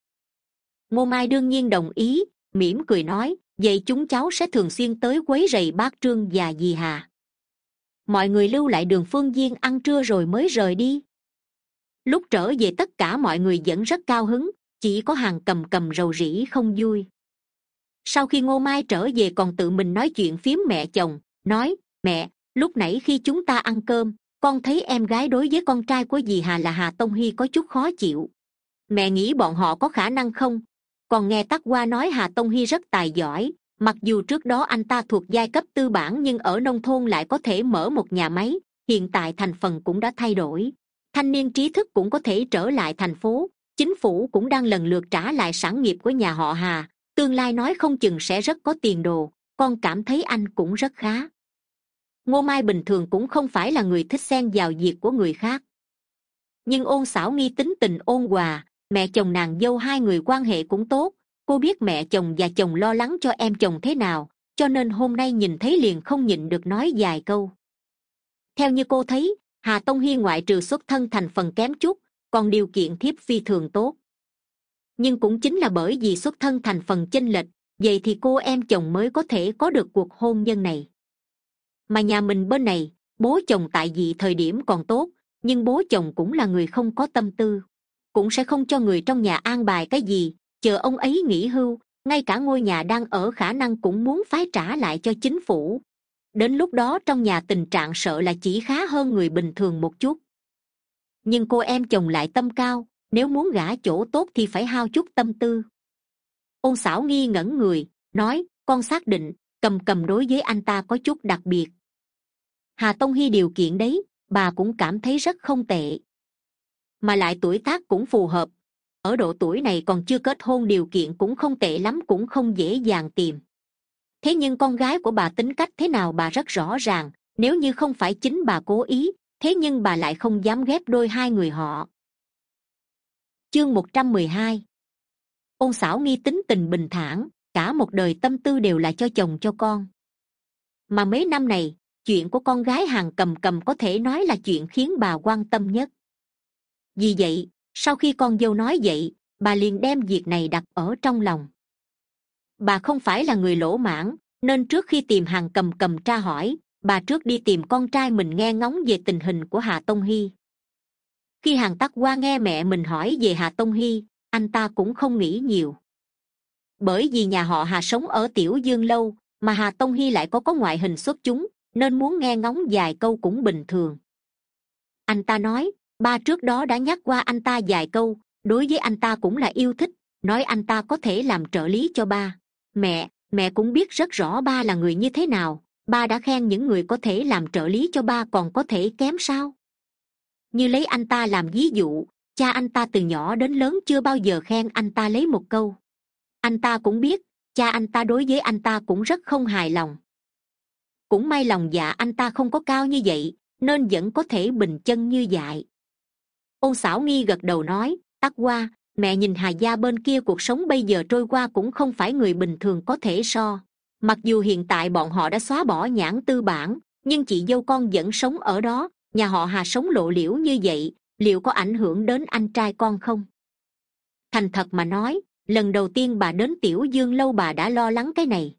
Ngô mai đương nhiên đồng ý, mỉm cười nói, vậy chúng cháu sẽ thường xuyên tới quấy rầy bác trương và dì hà. Mọi người lưu lại đường phương viên ăn trưa rồi mới rời đi. Lúc trở về tất cả mọi người vẫn rất cao hứng chỉ có hàng cầm cầm rầu rĩ không vui. Sau khi ngô mai trở về còn tự mình nói chuyện phiếm mẹ chồng, nói, mẹ, lúc nãy khi chúng ta ăn cơm, con thấy em gái đối với con trai của dì hà là hà tông hy có chút khó chịu. Mẹ nghĩ bọn họ có khả năng không? Còn nghe tắc qua nói hà tông hy rất tài giỏi, mặc dù trước đó anh ta thuộc giai cấp tư bản nhưng ở nông thôn lại có thể mở một nhà máy, hiện tại thành phần cũng đã thay đổi. Thanh niên trí thức cũng có thể trở lại thành phố chính phủ cũng đang lần lượt trả lại sản nghiệp của nhà họ hà. Tương lai nói không chừng sẽ rất có tiền đồ. Con cảm thấy anh cũng rất khá. Ngô mai bình thường cũng không phải là người thích xen vào việc của người khác. Nhưng ôn xảo nghi tính tình ôn hòa, mẹ chồng nàng dâu hai người quan hệ cũng tốt. Cô biết mẹ chồng và chồng lo lắng cho em chồng thế nào, cho nên hôm nay nhìn thấy liền không nhịn được nói vài câu. Theo như cô thấy, hà tông hi ngoại trừ xuất thân thành phần kém chút còn điều kiện thiếp phi thường tốt. Nhưng cũng chính là bởi vì xuất thân thành phần chênh lệch, vậy thì cô em chồng mới có thể có được cuộc hôn nhân này. Mà nhà mình bên này, bố chồng tại vì thời điểm còn tốt, nhưng bố chồng cũng là người không có tâm tư, cũng sẽ không cho người trong nhà an bài cái gì, chờ ông ấy nghỉ hưu, ngay cả ngôi nhà đang ở khả năng cũng muốn phái trả lại cho chính phủ. Đến lúc đó trong nhà tình trạng sợ là chỉ khá hơn người bình thường một chút nhưng cô em chồng lại tâm cao, nếu muốn gả chỗ tốt thì phải hao chút tâm tư. Ôn xảo nghi ngẩn người, nói, con xác định, cầm cầm đối với anh ta có chút đặc biệt. Hà tông hy điều kiện đấy, bà cũng cảm thấy rất không tệ. Mà lại tuổi tác cũng phù hợp, ở độ tuổi này còn chưa kết hôn điều kiện cũng không tệ lắm cũng không dễ dàng tìm. Thế nhưng con gái của bà tính cách thế nào bà rất rõ ràng, nếu như không phải chính bà cố ý thế nhưng bà lại không dám ghép đôi hai người họ. Chương một trăm mười hai. Ôn xảo nghi tính tình bình thản, cả một đời tâm tư đều là cho chồng cho con. Mà mấy năm này, chuyện của con gái hàng cầm cầm có thể nói là chuyện khiến bà quan tâm nhất. Vì vậy, sau khi con dâu nói vậy, bà liền đem việc này đặt ở trong lòng. Bà không phải là người lỗ mãn nên trước khi tìm hàng cầm cầm tra hỏi bà trước đi tìm con trai mình nghe ngóng về tình hình của hà tông hy. Khi hàng tắc qua nghe mẹ mình hỏi về hà tông hy, anh ta cũng không nghĩ nhiều. Bởi vì nhà họ hà sống ở tiểu dương lâu, mà hà tông hy lại có có ngoại hình xuất chúng, nên muốn nghe ngóng vài câu cũng bình thường. Anh ta nói, ba trước đó đã nhắc qua anh ta vài câu, đối với anh ta cũng là yêu thích, nói anh ta có thể làm trợ lý cho ba. Mẹ mẹ cũng biết rất rõ ba là người như thế nào ba đã khen những người có thể làm trợ lý cho ba còn có thể kém sao? Như lấy anh ta làm ví dụ, cha anh ta từ nhỏ đến lớn chưa bao giờ khen anh ta lấy một câu. Anh ta cũng biết, cha anh ta đối với anh ta cũng rất không hài lòng. Cũng may lòng dạ anh ta không có cao như vậy, nên vẫn có thể bình chân như vậy. Ôn xảo nghi gật đầu nói tắt qua, mẹ nhìn hà gia bên kia cuộc sống bây giờ trôi qua cũng không phải người bình thường có thể so mặc dù hiện tại bọn họ đã xóa bỏ nhãn tư bản, nhưng chị dâu con vẫn sống ở đó, nhà họ hà sống lộ liễu như vậy, liệu có ảnh hưởng đến anh trai con không? Thành thật mà nói, lần đầu tiên bà đến tiểu dương lâu bà đã lo lắng cái này.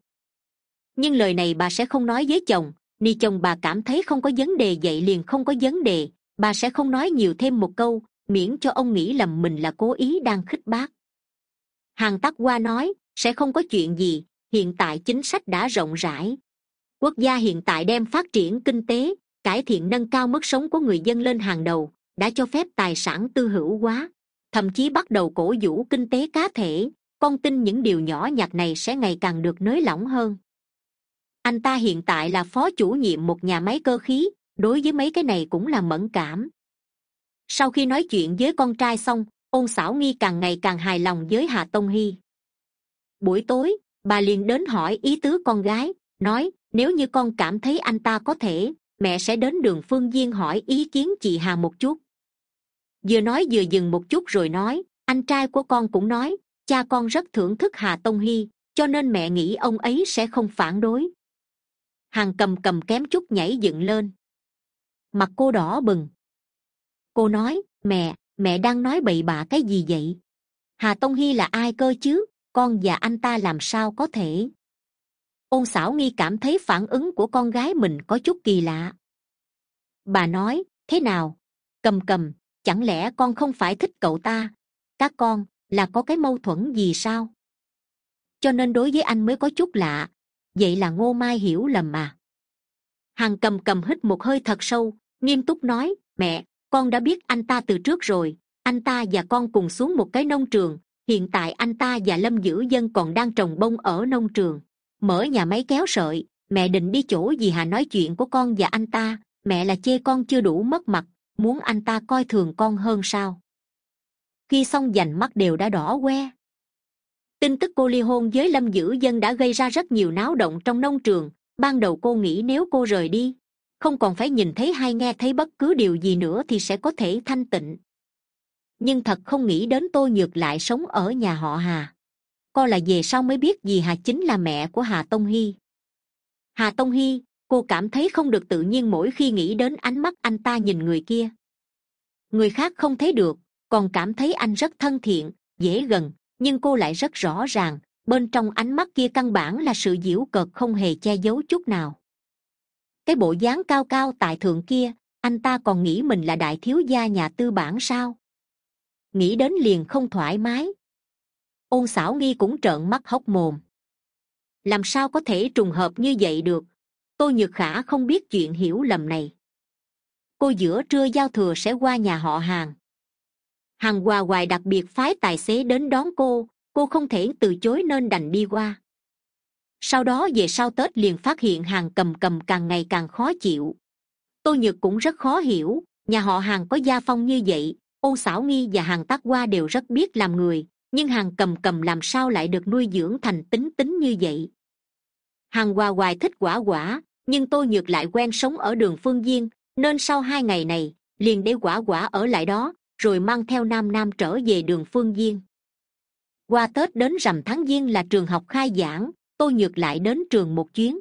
Nhưng lời này bà sẽ không nói với chồng, ni chồng bà cảm thấy không có vấn đề vậy liền không có vấn đề, bà sẽ không nói nhiều thêm một câu, miễn cho ông nghĩ lầm mình là cố ý đang khích bác. Hàng tắc qua nói, sẽ không có chuyện gì hiện tại chính sách đã rộng rãi. Quốc gia hiện tại đem phát triển kinh tế, cải thiện nâng cao mức sống của người dân lên hàng đầu, đã cho phép tài sản tư hữu hóa. Thậm chí bắt đầu cổ vũ kinh tế cá thể. Con tin những điều nhỏ nhặt này sẽ ngày càng được nới lỏng hơn. Anh ta hiện tại là phó chủ nhiệm một nhà máy cơ khí, đối với mấy cái này cũng là mẫn cảm. Sau khi nói chuyện với con trai xong ôn xảo nghi càng ngày càng hài lòng với hà tông hy. Buổi tối bà liền đến hỏi ý tứ con gái, nói, nếu như con cảm thấy anh ta có thể, mẹ sẽ đến đường phương viên hỏi ý kiến chị hà một chút. Vừa nói vừa dừng một chút rồi nói, anh trai của con cũng nói, cha con rất thưởng thức hà tông hy, cho nên mẹ nghĩ ông ấy sẽ không phản đối. Hàng cầm cầm kém chút nhảy dựng lên. Mặt cô đỏ bừng. Cô nói, mẹ mẹ đang nói bậy bạ cái gì vậy? Hà tông hy là ai cơ chứ? Con và anh ta làm sao có thể? Ôn xảo nghi cảm thấy phản ứng của con gái mình có chút kỳ lạ. Bà nói, thế nào? Cầm cầm, chẳng lẽ con không phải thích cậu ta? Các con, là có cái mâu thuẫn gì sao? Cho nên đối với anh mới có chút lạ. Vậy là ngô mai hiểu lầm mà. Hằng cầm cầm hít một hơi thật sâu, nghiêm túc nói, mẹ, con đã biết anh ta từ trước rồi. Anh ta và con cùng xuống một cái nông trường hiện tại anh ta và lâm dữ dân còn đang trồng bông ở nông trường. Mở nhà máy kéo sợi, mẹ định đi chỗ gì hà nói chuyện của con và anh ta. Mẹ là chê con chưa đủ mất mặt, muốn anh ta coi thường con hơn sao? Khi xong dành mắt đều đã đỏ que tin tức cô ly hôn với lâm dữ dân đã gây ra rất nhiều náo động trong nông trường. Ban đầu cô nghĩ nếu cô rời đi, không còn phải nhìn thấy hay nghe thấy bất cứ điều gì nữa thì sẽ có thể thanh tịnh nhưng thật không nghĩ đến tôi nhược lại sống ở nhà họ hà. Cô là về sau mới biết vì hà chính là mẹ của hà tông hy. Hà tông hy, cô cảm thấy không được tự nhiên mỗi khi nghĩ đến ánh mắt anh ta nhìn người kia. Người khác không thấy được, còn cảm thấy anh rất thân thiện, dễ gần, nhưng cô lại rất rõ ràng, bên trong ánh mắt kia căn bản là sự diễu cợt không hề che giấu chút nào. Cái bộ dáng cao cao tại thượng kia, anh ta còn nghĩ mình là đại thiếu gia nhà tư bản sao? Nghĩ đến liền không thoải mái. Ôn xảo nghi cũng trợn mắt hốc mồm. Làm sao có thể trùng hợp như vậy được? Tôi nhược khả không biết chuyện hiểu lầm này. Cô giữa trưa giao thừa sẽ qua nhà họ hàng hàng hòa hoài đặc biệt phái tài xế đến đón cô cô không thể từ chối nên đành đi qua. Sau đó về sau tết liền phát hiện hàng cầm cầm càng ngày càng khó chịu. Tôi nhược cũng rất khó hiểu, nhà họ hàng có gia phong như vậy ôn xảo nghi và hàng tác qua đều rất biết làm người, nhưng hàng cầm cầm làm sao lại được nuôi dưỡng thành tính tính như vậy? Hàng hòa hoài thích quả quả, nhưng tôi nhược lại quen sống ở đường phương viên nên sau hai ngày này, liền để quả quả ở lại đó, rồi mang theo nam nam trở về đường phương viên qua tết đến rằm tháng giêng là trường học khai giảng tôi nhược lại đến trường một chuyến.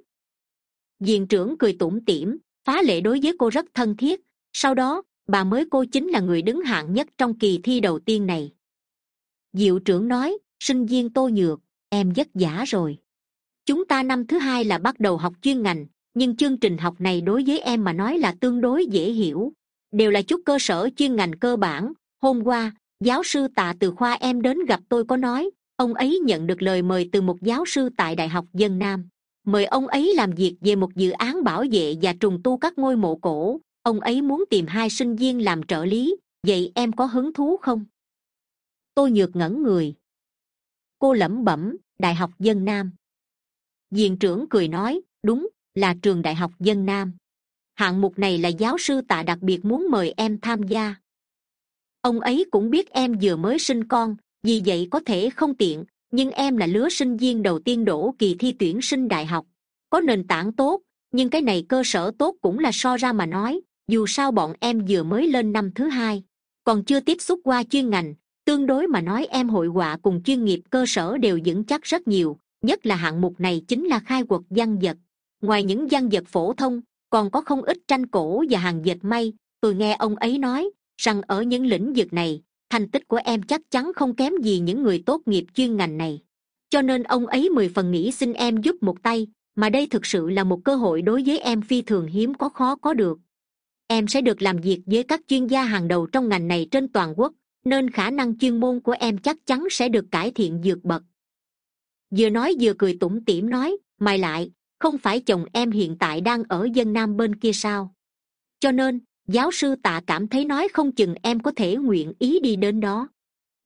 Viện trưởng cười tủm tỉm, phá lệ đối với cô rất thân thiết, sau đó bà mới cô chính là người đứng hạng nhất trong kỳ thi đầu tiên này. Diệu trưởng nói, sinh viên tô nhược, em vất vả rồi. Chúng ta năm thứ hai là bắt đầu học chuyên ngành, nhưng chương trình học này đối với em mà nói là tương đối dễ hiểu. Đều là chút cơ sở chuyên ngành cơ bản. Hôm qua, giáo sư tạ từ khoa em đến gặp tôi có nói, ông ấy nhận được lời mời từ một giáo sư tại đại học dân nam. Mời ông ấy làm việc về một dự án bảo vệ và trùng tu các ngôi mộ cổ ông ấy muốn tìm hai sinh viên làm trợ lý, vậy em có hứng thú không? Tôi nhược ngẩn người. Cô lẩm bẩm, đại học dân nam. Viện trưởng cười nói, đúng, là trường đại học dân nam. Hạng mục này là giáo sư tạ đặc biệt muốn mời em tham gia. Ông ấy cũng biết em vừa mới sinh con, vì vậy có thể không tiện, nhưng em là lứa sinh viên đầu tiên đổ kỳ thi tuyển sinh đại học. Có nền tảng tốt, nhưng cái này cơ sở tốt cũng là so ra mà nói dù sao bọn em vừa mới lên năm thứ hai, còn chưa tiếp xúc qua chuyên ngành, tương đối mà nói em hội họa cùng chuyên nghiệp cơ sở đều vững chắc rất nhiều, nhất là hạng mục này chính là khai quật văn vật. Ngoài những văn vật phổ thông, còn có không ít tranh cổ và hàng dệt may, tôi nghe ông ấy nói rằng ở những lĩnh vực này, thành tích của em chắc chắn không kém gì những người tốt nghiệp chuyên ngành này. Cho nên ông ấy mười phần nghĩ xin em giúp một tay, mà đây thực sự là một cơ hội đối với em phi thường hiếm có khó có được em sẽ được làm việc với các chuyên gia hàng đầu trong ngành này trên toàn quốc, nên khả năng chuyên môn của em chắc chắn sẽ được cải thiện vượt bậc. Vừa nói vừa cười tủm tỉm nói, mày lại, không phải chồng em hiện tại đang ở dân nam bên kia sao? Cho nên, giáo sư tạ cảm thấy nói không chừng em có thể nguyện ý đi đến đó.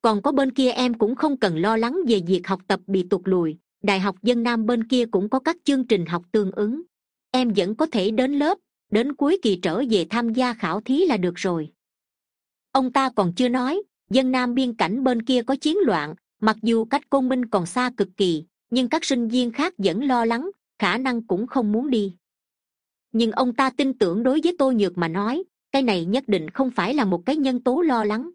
Còn có bên kia em cũng không cần lo lắng về việc học tập bị tụt lùi, đại học dân nam bên kia cũng có các chương trình học tương ứng. Em vẫn có thể đến lớp đến cuối kỳ trở về tham gia khảo thí là được rồi. Ông ta còn chưa nói, dân nam biên cảnh bên kia có chiến loạn, mặc dù cách côn minh còn xa cực kỳ, nhưng các sinh viên khác vẫn lo lắng, khả năng cũng không muốn đi. Nhưng ông ta tin tưởng đối với tôi nhược mà nói, cái này nhất định không phải là một cái nhân tố lo lắng.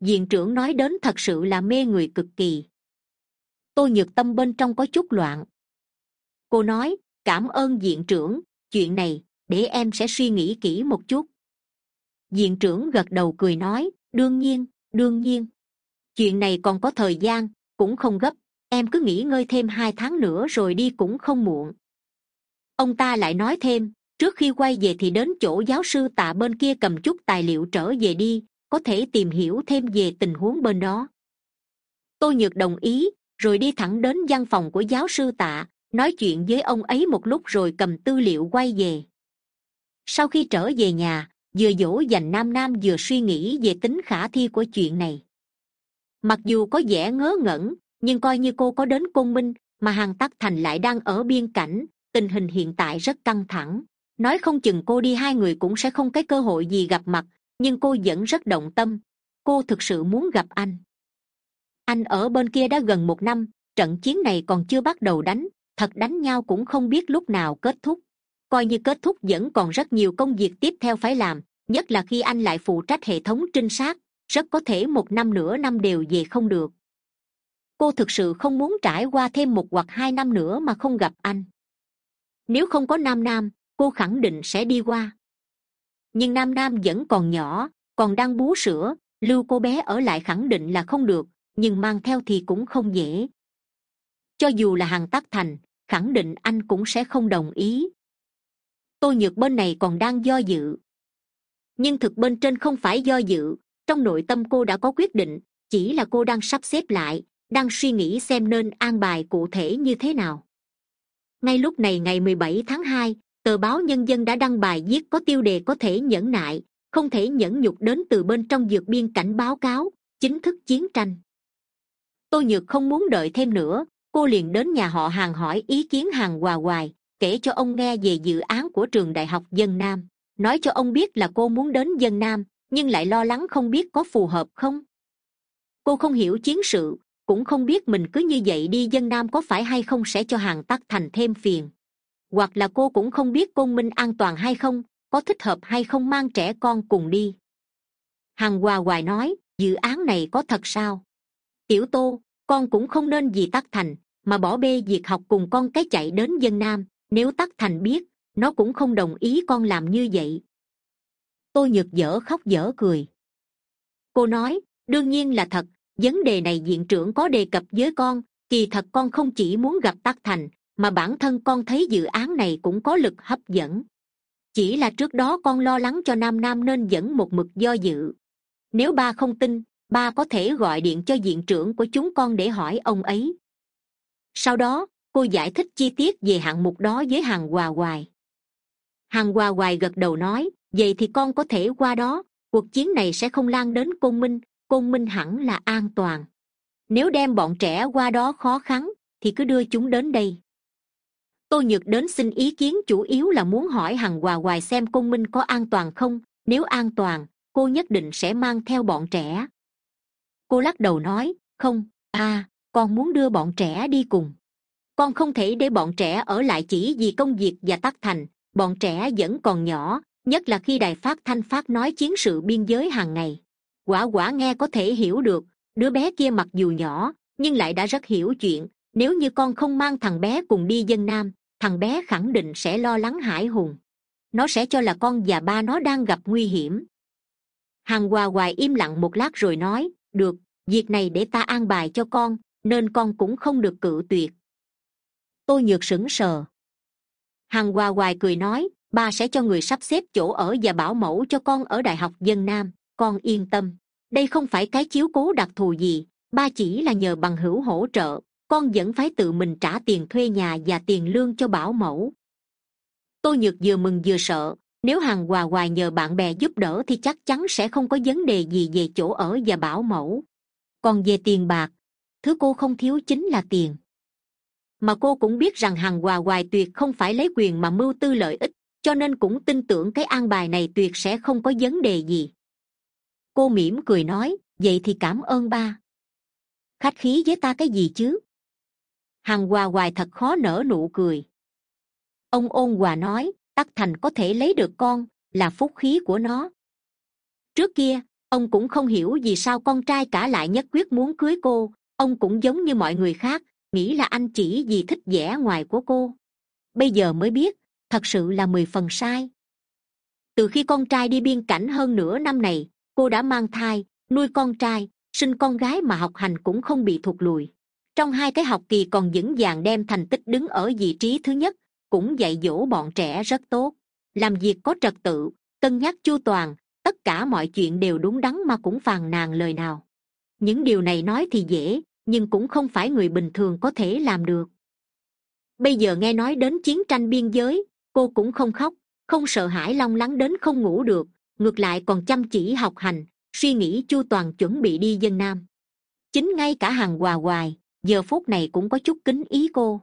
Viện trưởng nói đến thật sự là mê người cực kỳ. Tôi nhược tâm bên trong có chút loạn. Cô nói, cảm ơn viện trưởng, chuyện này để em sẽ suy nghĩ kỹ một chút. Viện trưởng gật đầu cười nói, đương nhiên đương nhiên. Chuyện này còn có thời gian, cũng không gấp. Em cứ nghỉ ngơi thêm hai tháng nữa rồi đi cũng không muộn. Ông ta lại nói thêm, trước khi quay về thì đến chỗ giáo sư tạ bên kia cầm chút tài liệu trở về đi, có thể tìm hiểu thêm về tình huống bên đó. Tôi nhược đồng ý, rồi đi thẳng đến văn phòng của giáo sư tạ, nói chuyện với ông ấy một lúc rồi cầm tư liệu quay về sau khi trở về nhà, vừa dỗ dành nam nam vừa suy nghĩ về tính khả thi của chuyện này. Mặc dù có vẻ ngớ ngẩn, nhưng coi như cô có đến côn minh, mà hàng tắc thành lại đang ở biên cảnh, tình hình hiện tại rất căng thẳng. Nói không chừng cô đi hai người cũng sẽ không cái cơ hội gì gặp mặt, nhưng cô vẫn rất động tâm. Cô thực sự muốn gặp anh. Anh ở bên kia đã gần một năm, trận chiến này còn chưa bắt đầu đánh, thật đánh nhau cũng không biết lúc nào kết thúc coi như kết thúc vẫn còn rất nhiều công việc tiếp theo phải làm, nhất là khi anh lại phụ trách hệ thống trinh sát, rất có thể một năm nửa năm đều về không được. Cô thực sự không muốn trải qua thêm một hoặc hai năm nữa mà không gặp anh. Nếu không có nam nam, cô khẳng định sẽ đi qua. Nhưng nam nam vẫn còn nhỏ, còn đang bú sữa, lưu cô bé ở lại khẳng định là không được, nhưng mang theo thì cũng không dễ. Cho dù là hàng tắc thành, khẳng định anh cũng sẽ không đồng ý tôi nhược bên này còn đang do dự. Nhưng thực bên trên không phải do dự trong nội tâm cô đã có quyết định chỉ là cô đang sắp xếp lại đang suy nghĩ xem nên an bài cụ thể như thế nào. Ngay lúc này ngày 17 tháng hai, tờ báo nhân dân đã đăng bài viết có tiêu đề có thể nhẫn nại không thể nhẫn nhục đến từ bên trong dược biên cảnh báo cáo chính thức chiến tranh. Tôi nhược không muốn đợi thêm nữa cô liền đến nhà họ hàng hỏi ý kiến hàng hòa hoài kể cho ông nghe về dự án của trường đại học dân nam. Nói cho ông biết là cô muốn đến dân nam, nhưng lại lo lắng không biết có phù hợp không. Cô không hiểu chiến sự, cũng không biết mình cứ như vậy đi dân nam có phải hay không sẽ cho hàng tắc thành thêm phiền. Hoặc là cô cũng không biết côn minh an toàn hay không, có thích hợp hay không mang trẻ con cùng đi. Hằng hòa hoài nói, dự án này có thật sao? Tiểu tô, con cũng không nên vì tắc thành, mà bỏ bê việc học cùng con cái chạy đến dân nam nếu tắc thành biết, nó cũng không đồng ý con làm như vậy. Tôi nhược dở khóc dở cười. Cô nói, đương nhiên là thật, vấn đề này diện trưởng có đề cập với con, kỳ thật con không chỉ muốn gặp tắc thành, mà bản thân con thấy dự án này cũng có lực hấp dẫn. Chỉ là trước đó con lo lắng cho nam nam nên dẫn một mực do dự. Nếu ba không tin, ba có thể gọi điện cho diện trưởng của chúng con để hỏi ông ấy. Sau đó cô giải thích chi tiết về hạng mục đó với hàng hòa hoài. Hàng hòa hoài gật đầu nói, vậy thì con có thể qua đó. Cuộc chiến này sẽ không lan đến côn minh. Côn minh hẳn là an toàn. Nếu đem bọn trẻ qua đó khó khăn, thì cứ đưa chúng đến đây. Tôi nhược đến xin ý kiến chủ yếu là muốn hỏi hằng hòa hoài xem côn minh có an toàn không. Nếu an toàn, cô nhất định sẽ mang theo bọn trẻ. Cô lắc đầu nói, không à con muốn đưa bọn trẻ đi cùng con không thể để bọn trẻ ở lại chỉ vì công việc và tắc thành. Bọn trẻ vẫn còn nhỏ, nhất là khi đài phát thanh phát nói chiến sự biên giới hàng ngày. Quả quả nghe có thể hiểu được, đứa bé kia mặc dù nhỏ, nhưng lại đã rất hiểu chuyện. Nếu như con không mang thằng bé cùng đi dân nam, thằng bé khẳng định sẽ lo lắng hải hùng. Nó sẽ cho là con và ba nó đang gặp nguy hiểm. Hằng hòa hoài im lặng một lát rồi nói, được, việc này để ta an bài cho con, nên con cũng không được cự tuyệt tôi nhược sững sờ. Hằng hòa hoài cười nói, ba sẽ cho người sắp xếp chỗ ở và bảo mẫu cho con ở đại học dân nam, con yên tâm. Đây không phải cái chiếu cố đặc thù gì, ba chỉ là nhờ bằng hữu hỗ trợ, con vẫn phải tự mình trả tiền thuê nhà và tiền lương cho bảo mẫu. Tôi nhược vừa mừng vừa sợ, nếu hằng hòa hoài nhờ bạn bè giúp đỡ thì chắc chắn sẽ không có vấn đề gì về chỗ ở và bảo mẫu. Còn về tiền bạc, thứ cô không thiếu chính là tiền mà cô cũng biết rằng hằng hòa hoài tuyệt không phải lấy quyền mà mưu tư lợi ích, cho nên cũng tin tưởng cái an bài này tuyệt sẽ không có vấn đề gì. Cô mỉm cười nói, vậy thì cảm ơn ba. Khách khí với ta cái gì chứ? Hằng hòa hoài thật khó nở nụ cười. Ông ôn hòa nói, tắc thành có thể lấy được con, là phúc khí của nó. Trước kia, ông cũng không hiểu vì sao con trai cả lại nhất quyết muốn cưới cô, ông cũng giống như mọi người khác nghĩ là anh chỉ vì thích vẻ ngoài của cô. Bây giờ mới biết, thật sự là mười phần sai. Từ khi con trai đi biên cảnh hơn nửa năm này, cô đã mang thai, nuôi con trai, sinh con gái mà học hành cũng không bị thụt lùi. Trong hai cái học kỳ còn vững vàng đem thành tích đứng ở vị trí thứ nhất, cũng dạy dỗ bọn trẻ rất tốt. Làm việc có trật tự, cân nhắc chu toàn, tất cả mọi chuyện đều đúng đắn mà cũng phàn nàn lời nào. Những điều này nói thì dễ nhưng cũng không phải người bình thường có thể làm được. Bây giờ nghe nói đến chiến tranh biên giới, cô cũng không khóc, không sợ hãi long lắng đến không ngủ được, ngược lại còn chăm chỉ học hành, suy nghĩ chu toàn chuẩn bị đi dân nam. Chính ngay cả hàng hòa hoài, giờ phút này cũng có chút kính ý cô.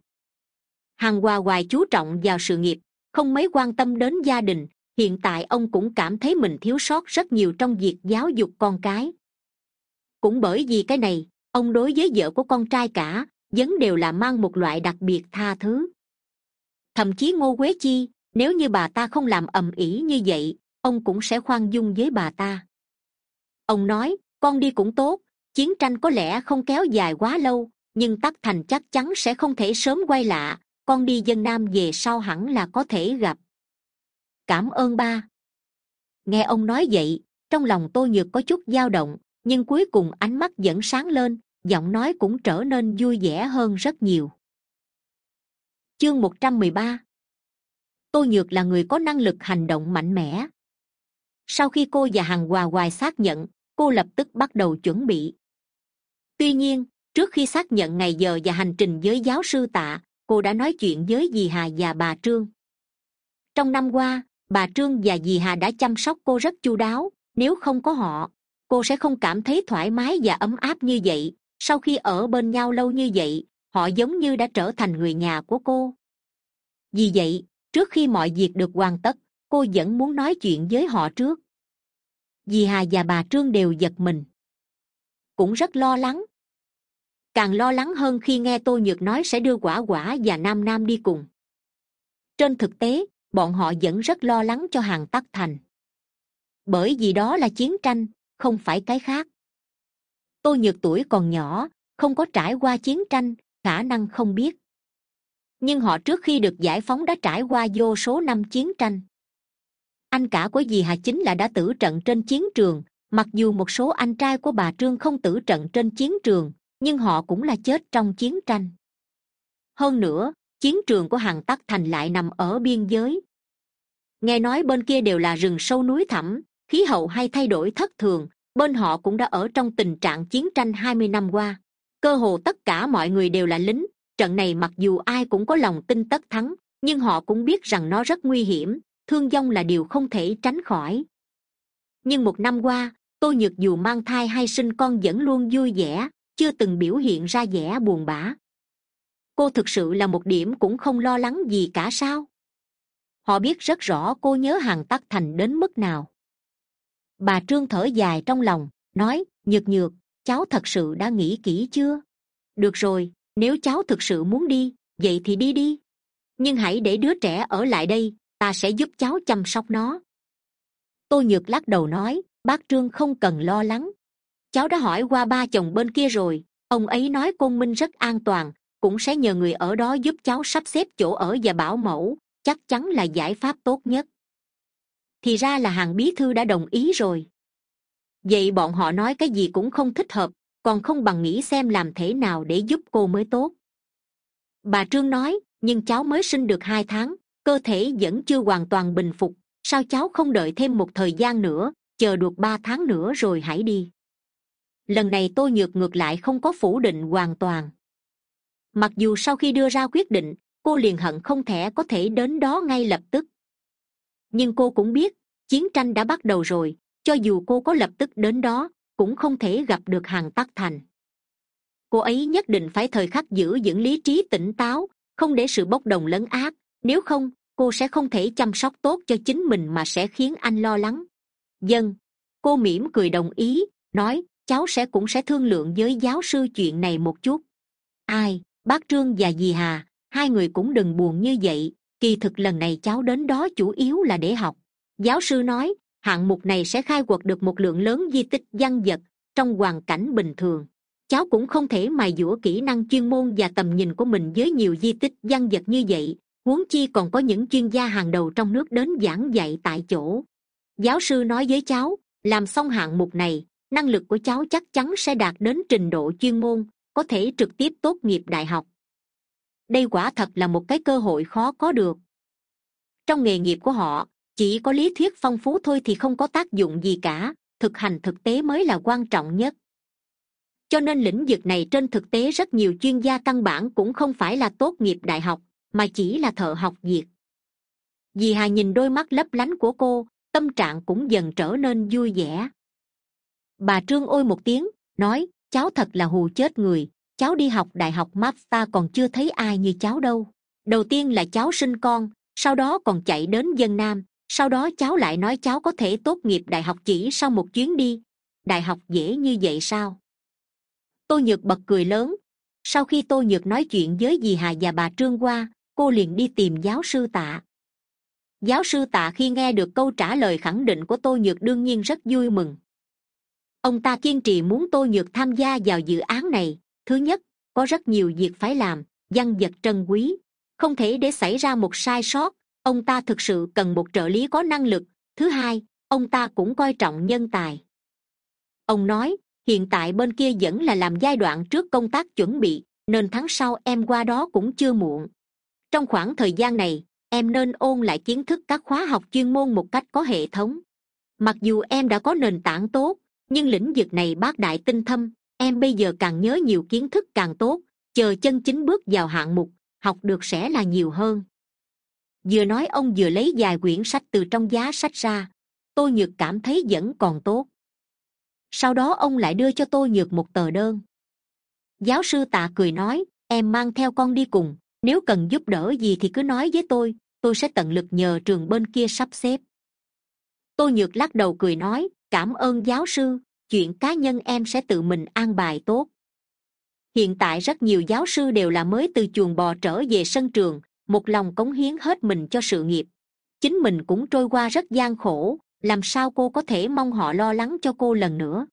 Hàng hòa hoài chú trọng vào sự nghiệp, không mấy quan tâm đến gia đình, hiện tại ông cũng cảm thấy mình thiếu sót rất nhiều trong việc giáo dục con cái. Cũng bởi vì cái này ông đối với vợ của con trai cả, vẫn đều là mang một loại đặc biệt tha thứ. Thậm chí ngô quế chi, nếu như bà ta không làm ầm ĩ như vậy, ông cũng sẽ khoan dung với bà ta. Ông nói, con đi cũng tốt, chiến tranh có lẽ không kéo dài quá lâu, nhưng tắc thành chắc chắn sẽ không thể sớm quay lạ, con đi dân nam về sau hẳn là có thể gặp. Cảm ơn ba. Nghe ông nói vậy, trong lòng tôi nhược có chút dao động nhưng cuối cùng ánh mắt vẫn sáng lên, giọng nói cũng trở nên vui vẻ hơn rất nhiều. Chương một trăm mười ba. Tôi nhược là người có năng lực hành động mạnh mẽ. Sau khi cô và hằng hòa hoài xác nhận, cô lập tức bắt đầu chuẩn bị. Tuy nhiên, trước khi xác nhận ngày giờ và hành trình với giáo sư tạ, cô đã nói chuyện với dì hà và bà trương. Trong năm qua, bà trương và dì hà đã chăm sóc cô rất chu đáo, nếu không có họ cô sẽ không cảm thấy thoải mái và ấm áp như vậy. Sau khi ở bên nhau lâu như vậy, họ giống như đã trở thành người nhà của cô. Vì vậy, trước khi mọi việc được hoàn tất, cô vẫn muốn nói chuyện với họ trước. Dì hà và bà trương đều giật mình. Cũng rất lo lắng. Càng lo lắng hơn khi nghe tô nhược nói sẽ đưa quả quả và nam nam đi cùng. Trên thực tế, bọn họ vẫn rất lo lắng cho hàng tắc thành. Bởi vì đó là chiến tranh không phải cái khác. Tô nhược tuổi còn nhỏ, không có trải qua chiến tranh, khả năng không biết. Nhưng họ trước khi được giải phóng đã trải qua vô số năm chiến tranh. Anh cả của dì hà chính là đã tử trận trên chiến trường, mặc dù một số anh trai của bà trương không tử trận trên chiến trường, nhưng họ cũng là chết trong chiến tranh. Hơn nữa, chiến trường của Hằng tắc thành lại nằm ở biên giới. Nghe nói bên kia đều là rừng sâu núi thẳm, khí hậu hay thay đổi thất thường bên họ cũng đã ở trong tình trạng chiến tranh hai mươi năm qua. Cơ hồ tất cả mọi người đều là lính. Trận này mặc dù ai cũng có lòng tin tất thắng, nhưng họ cũng biết rằng nó rất nguy hiểm, thương vong là điều không thể tránh khỏi. Nhưng một năm qua tôi nhược dù mang thai hay sinh con vẫn luôn vui vẻ, chưa từng biểu hiện ra vẻ buồn bã. Cô thực sự là một điểm cũng không lo lắng gì cả sao? Họ biết rất rõ cô nhớ hàng tắc thành đến mức nào bà trương thở dài trong lòng, nói, nhược nhược, cháu thật sự đã nghĩ kỹ chưa? Được rồi, nếu cháu thực sự muốn đi, vậy thì đi đi. Nhưng hãy để đứa trẻ ở lại đây, ta sẽ giúp cháu chăm sóc nó. Tôi nhược lắc đầu nói, bác trương không cần lo lắng. Cháu đã hỏi qua ba chồng bên kia rồi, ông ấy nói côn minh rất an toàn, cũng sẽ nhờ người ở đó giúp cháu sắp xếp chỗ ở và bảo mẫu, chắc chắn là giải pháp tốt nhất thì ra là hàng bí thư đã đồng ý rồi. Vậy bọn họ nói cái gì cũng không thích hợp, còn không bằng nghĩ xem làm thế nào để giúp cô mới tốt. Bà trương nói, nhưng cháu mới sinh được hai tháng, cơ thể vẫn chưa hoàn toàn bình phục, sao cháu không đợi thêm một thời gian nữa, chờ được ba tháng nữa rồi hãy đi. Lần này tôi nhược ngược lại không có phủ định hoàn toàn. Mặc dù sau khi đưa ra quyết định, cô liền hận không thể có thể đến đó ngay lập tức nhưng cô cũng biết, chiến tranh đã bắt đầu rồi, cho dù cô có lập tức đến đó, cũng không thể gặp được hàng tắc thành. Cô ấy nhất định phải thời khắc giữ vững lý trí tỉnh táo, không để sự bốc đồng lấn át, nếu không, cô sẽ không thể chăm sóc tốt cho chính mình mà sẽ khiến anh lo lắng. Dân, cô mỉm cười đồng ý, nói, cháu sẽ cũng sẽ thương lượng với giáo sư chuyện này một chút. Ai, bác trương và dì hà, hai người cũng đừng buồn như vậy kỳ thực lần này cháu đến đó chủ yếu là để học. Giáo sư nói, hạng mục này sẽ khai quật được một lượng lớn di tích văn vật trong hoàn cảnh bình thường. Cháu cũng không thể mài dũa kỹ năng chuyên môn và tầm nhìn của mình với nhiều di tích văn vật như vậy, huống chi còn có những chuyên gia hàng đầu trong nước đến giảng dạy tại chỗ. Giáo sư nói với cháu, làm xong hạng mục này, năng lực của cháu chắc chắn sẽ đạt đến trình độ chuyên môn, có thể trực tiếp tốt nghiệp đại học đây quả thật là một cái cơ hội khó có được. Trong nghề nghiệp của họ, chỉ có lý thuyết phong phú thôi thì không có tác dụng gì cả, thực hành thực tế mới là quan trọng nhất. Cho nên lĩnh vực này trên thực tế rất nhiều chuyên gia căn bản cũng không phải là tốt nghiệp đại học, mà chỉ là thợ học việc. Dì hà nhìn đôi mắt lấp lánh của cô, tâm trạng cũng dần trở nên vui vẻ. Bà trương ôi một tiếng, nói, cháu thật là hù chết người cháu đi học đại học mafta còn chưa thấy ai như cháu đâu. Đầu tiên là cháu sinh con, sau đó còn chạy đến dân nam, sau đó cháu lại nói cháu có thể tốt nghiệp đại học chỉ sau một chuyến đi. Đại học dễ như vậy sao? Tôi nhược bật cười lớn. Sau khi tôi nhược nói chuyện với dì hà và bà trương qua cô liền đi tìm giáo sư tạ. Giáo sư tạ khi nghe được câu trả lời khẳng định của tôi nhược đương nhiên rất vui mừng. Ông ta kiên trì muốn tôi nhược tham gia vào dự án này thứ nhất, có rất nhiều việc phải làm, văn vật trân quý. Không thể để xảy ra một sai sót, ông ta thực sự cần một trợ lý có năng lực. Thứ hai, ông ta cũng coi trọng nhân tài. Ông nói, hiện tại bên kia vẫn là làm giai đoạn trước công tác chuẩn bị, nên tháng sau em qua đó cũng chưa muộn. Trong khoảng thời gian này, em nên ôn lại kiến thức các khóa học chuyên môn một cách có hệ thống. Mặc dù em đã có nền tảng tốt, nhưng lĩnh vực này bác đại tinh thâm em bây giờ càng nhớ nhiều kiến thức càng tốt, chờ chân chính bước vào hạng mục, học được sẽ là nhiều hơn. Vừa nói ông vừa lấy vài quyển sách từ trong giá sách ra. Tôi nhược cảm thấy vẫn còn tốt. Sau đó ông lại đưa cho tôi nhược một tờ đơn. Giáo sư tạ cười nói, em mang theo con đi cùng, nếu cần giúp đỡ gì thì cứ nói với tôi tôi sẽ tận lực nhờ trường bên kia sắp xếp. Tôi nhược lắc đầu cười nói, cảm ơn giáo sư chuyện cá nhân em sẽ tự mình an bài tốt. Hiện tại rất nhiều giáo sư đều là mới từ chuồng bò trở về sân trường, một lòng cống hiến hết mình cho sự nghiệp. Chính mình cũng trôi qua rất gian khổ, làm sao cô có thể mong họ lo lắng cho cô lần nữa?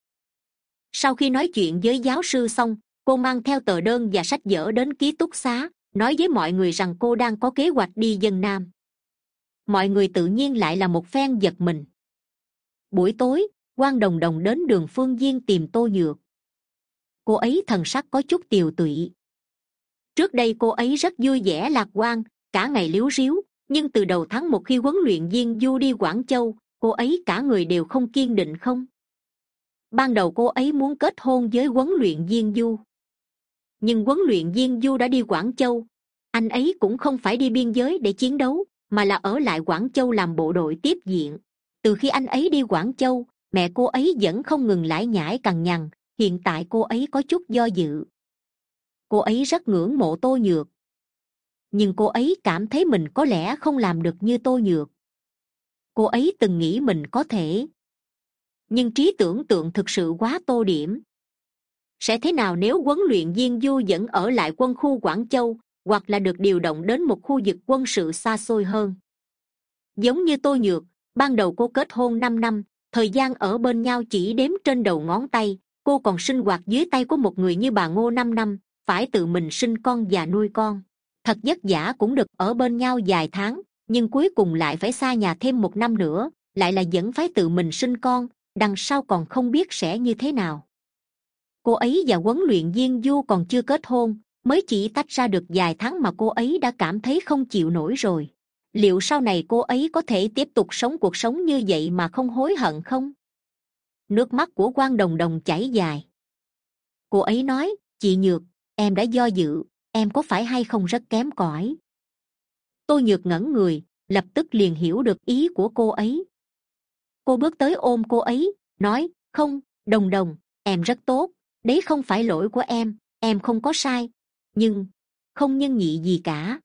Sau khi nói chuyện với giáo sư xong, cô mang theo tờ đơn và sách vở đến ký túc xá, nói với mọi người rằng cô đang có kế hoạch đi dân nam. Mọi người tự nhiên lại là một phen giật mình. Buổi tối quan đồng đồng đến đường phương viên tìm tô nhược. Cô ấy thần sắc có chút tiều tụy. Trước đây cô ấy rất vui vẻ lạc quan, cả ngày liếu ríu, nhưng từ đầu tháng một khi huấn luyện viên du đi quảng châu, cô ấy cả người đều không kiên định không? Ban đầu cô ấy muốn kết hôn với huấn luyện viên du. Nhưng huấn luyện viên du đã đi quảng châu. Anh ấy cũng không phải đi biên giới để chiến đấu, mà là ở lại quảng châu làm bộ đội tiếp diện. Từ khi anh ấy đi quảng châu mẹ cô ấy vẫn không ngừng lải nhải cằn nhằn, hiện tại cô ấy có chút do dự. Cô ấy rất ngưỡng mộ tô nhược. Nhưng cô ấy cảm thấy mình có lẽ không làm được như tô nhược. Cô ấy từng nghĩ mình có thể. Nhưng trí tưởng tượng thực sự quá tô điểm. Sẽ thế nào nếu huấn luyện viên du vẫn ở lại quân khu quảng châu, hoặc là được điều động đến một khu vực quân sự xa xôi hơn? Giống như Tô nhược, ban đầu cô kết hôn năm năm thời gian ở bên nhau chỉ đếm trên đầu ngón tay, cô còn sinh hoạt dưới tay của một người như bà ngô năm năm, phải tự mình sinh con và nuôi con. Thật vất vả cũng được ở bên nhau vài tháng, nhưng cuối cùng lại phải xa nhà thêm một năm nữa, lại là vẫn phải tự mình sinh con, đằng sau còn không biết sẽ như thế nào. Cô ấy và huấn luyện viên du còn chưa kết hôn, mới chỉ tách ra được vài tháng mà cô ấy đã cảm thấy không chịu nổi rồi liệu sau này cô ấy có thể tiếp tục sống cuộc sống như vậy mà không hối hận không? Nước mắt của quan đồng đồng chảy dài. Cô ấy nói, chị nhược, em đã do dự, em có phải hay không rất kém cỏi? Tôi nhược ngẩn người, lập tức liền hiểu được ý của cô ấy. Cô bước tới ôm cô ấy, nói, không, đồng đồng, em rất tốt, đấy không phải lỗi của em em không có sai. Nhưng, không nhân nhị gì cả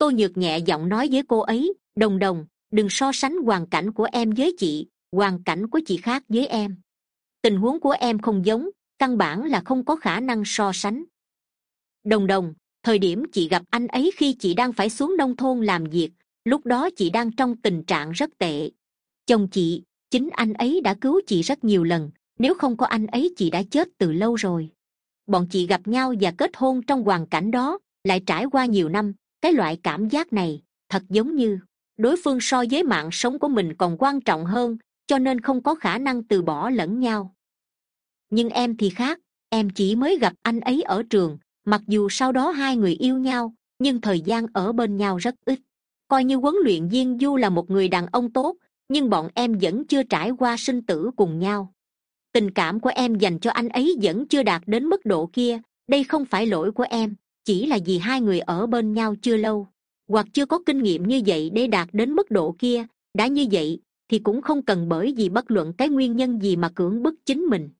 tôi nhược nhẹ giọng nói với cô ấy, đồng đồng, đừng so sánh hoàn cảnh của em với chị, hoàn cảnh của chị khác với em. Tình huống của em không giống, căn bản là không có khả năng so sánh. Đồng đồng, thời điểm chị gặp anh ấy khi chị đang phải xuống nông thôn làm việc, lúc đó chị đang trong tình trạng rất tệ. Chồng chị, chính anh ấy đã cứu chị rất nhiều lần, nếu không có anh ấy chị đã chết từ lâu rồi. Bọn chị gặp nhau và kết hôn trong hoàn cảnh đó, lại trải qua nhiều năm cái loại cảm giác này, thật giống như, đối phương so với mạng sống của mình còn quan trọng hơn, cho nên không có khả năng từ bỏ lẫn nhau. Nhưng em thì khác, em chỉ mới gặp anh ấy ở trường, mặc dù sau đó hai người yêu nhau, nhưng thời gian ở bên nhau rất ít. Coi như huấn luyện viên du là một người đàn ông tốt, nhưng bọn em vẫn chưa trải qua sinh tử cùng nhau. Tình cảm của em dành cho anh ấy vẫn chưa đạt đến mức độ kia, đây không phải lỗi của em chỉ là vì hai người ở bên nhau chưa lâu, hoặc chưa có kinh nghiệm như vậy để đạt đến mức độ kia, đã như vậy, thì cũng không cần bởi vì bất luận cái nguyên nhân gì mà cưỡng bức chính mình.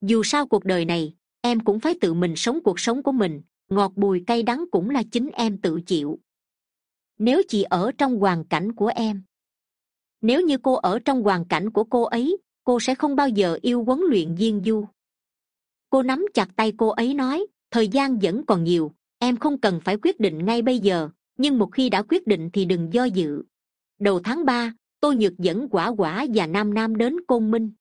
Dù sao cuộc đời này, em cũng phải tự mình sống cuộc sống của mình, ngọt bùi cay đắng cũng là chính em tự chịu. Nếu chị ở trong hoàn cảnh của em, nếu như cô ở trong hoàn cảnh của cô ấy, cô sẽ không bao giờ yêu huấn luyện viên du. Cô nắm chặt tay cô ấy nói, thời gian vẫn còn nhiều em không cần phải quyết định ngay bây giờ, nhưng một khi đã quyết định thì đừng do dự. Đầu tháng ba tôi nhược dẫn quả quả và nam nam đến côn minh.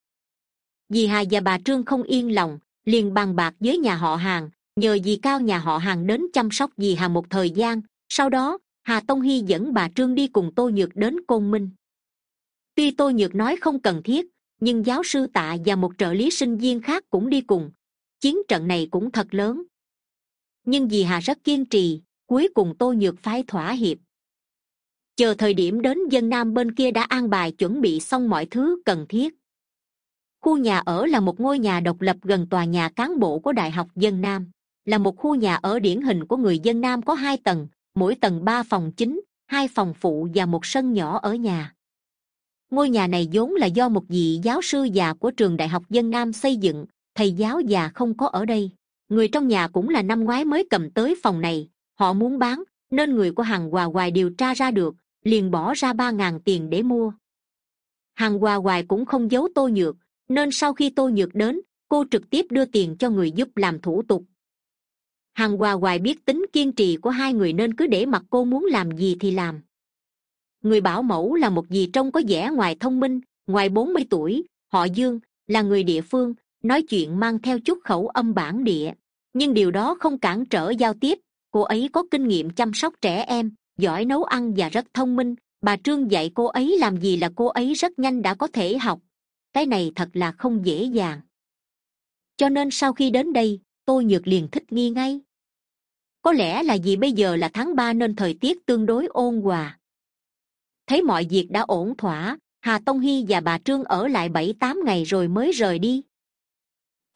Dì hà và bà trương không yên lòng, liền bàn bạc với nhà họ hàng, nhờ dì cao nhà họ hàng đến chăm sóc dì hà một thời gian, sau đó, hà tông hy dẫn bà trương đi cùng tô nhược đến côn minh. Tuy tô nhược nói không cần thiết, nhưng giáo sư tạ và một trợ lý sinh viên khác cũng đi cùng. Chiến trận này cũng thật lớn nhưng dì hà rất kiên trì, cuối cùng tô nhược phái thỏa hiệp. Chờ thời điểm đến dân nam bên kia đã an bài chuẩn bị xong mọi thứ cần thiết. Khu nhà ở là một ngôi nhà độc lập gần tòa nhà cán bộ của đại học dân nam. Là một khu nhà ở điển hình của người dân nam có hai tầng, mỗi tầng ba phòng chính, hai phòng phụ và một sân nhỏ ở nhà. Ngôi nhà này vốn là do một vị giáo sư già của trường đại học dân nam xây dựng, thầy giáo già không có ở đây người trong nhà cũng là năm ngoái mới cầm tới phòng này. Họ muốn bán, nên người của hàng hòa hoài điều tra ra được, liền bỏ ra ba ngàn tiền để mua. Hàng hòa hoài cũng không giấu tô nhược, nên sau khi tô nhược đến, cô trực tiếp đưa tiền cho người giúp làm thủ tục. Hàng hòa hoài biết tính kiên trì của hai người nên cứ để mặc cô muốn làm gì thì làm. Người bảo mẫu là một dì trông có vẻ ngoài thông minh, ngoài bốn mươi tuổi, họ dương là người địa phương nói chuyện mang theo chút khẩu âm bản địa, nhưng điều đó không cản trở giao tiếp. Cô ấy có kinh nghiệm chăm sóc trẻ em, giỏi nấu ăn và rất thông minh. Bà trương dạy cô ấy làm gì là cô ấy rất nhanh đã có thể học. Cái này thật là không dễ dàng. Cho nên sau khi đến đây tôi nhược liền thích nghi ngay. Có lẽ là vì bây giờ là tháng ba nên thời tiết tương đối ôn hòa. Thấy mọi việc đã ổn thỏa, hà tông hy và bà trương ở lại bảy tám ngày rồi mới rời đi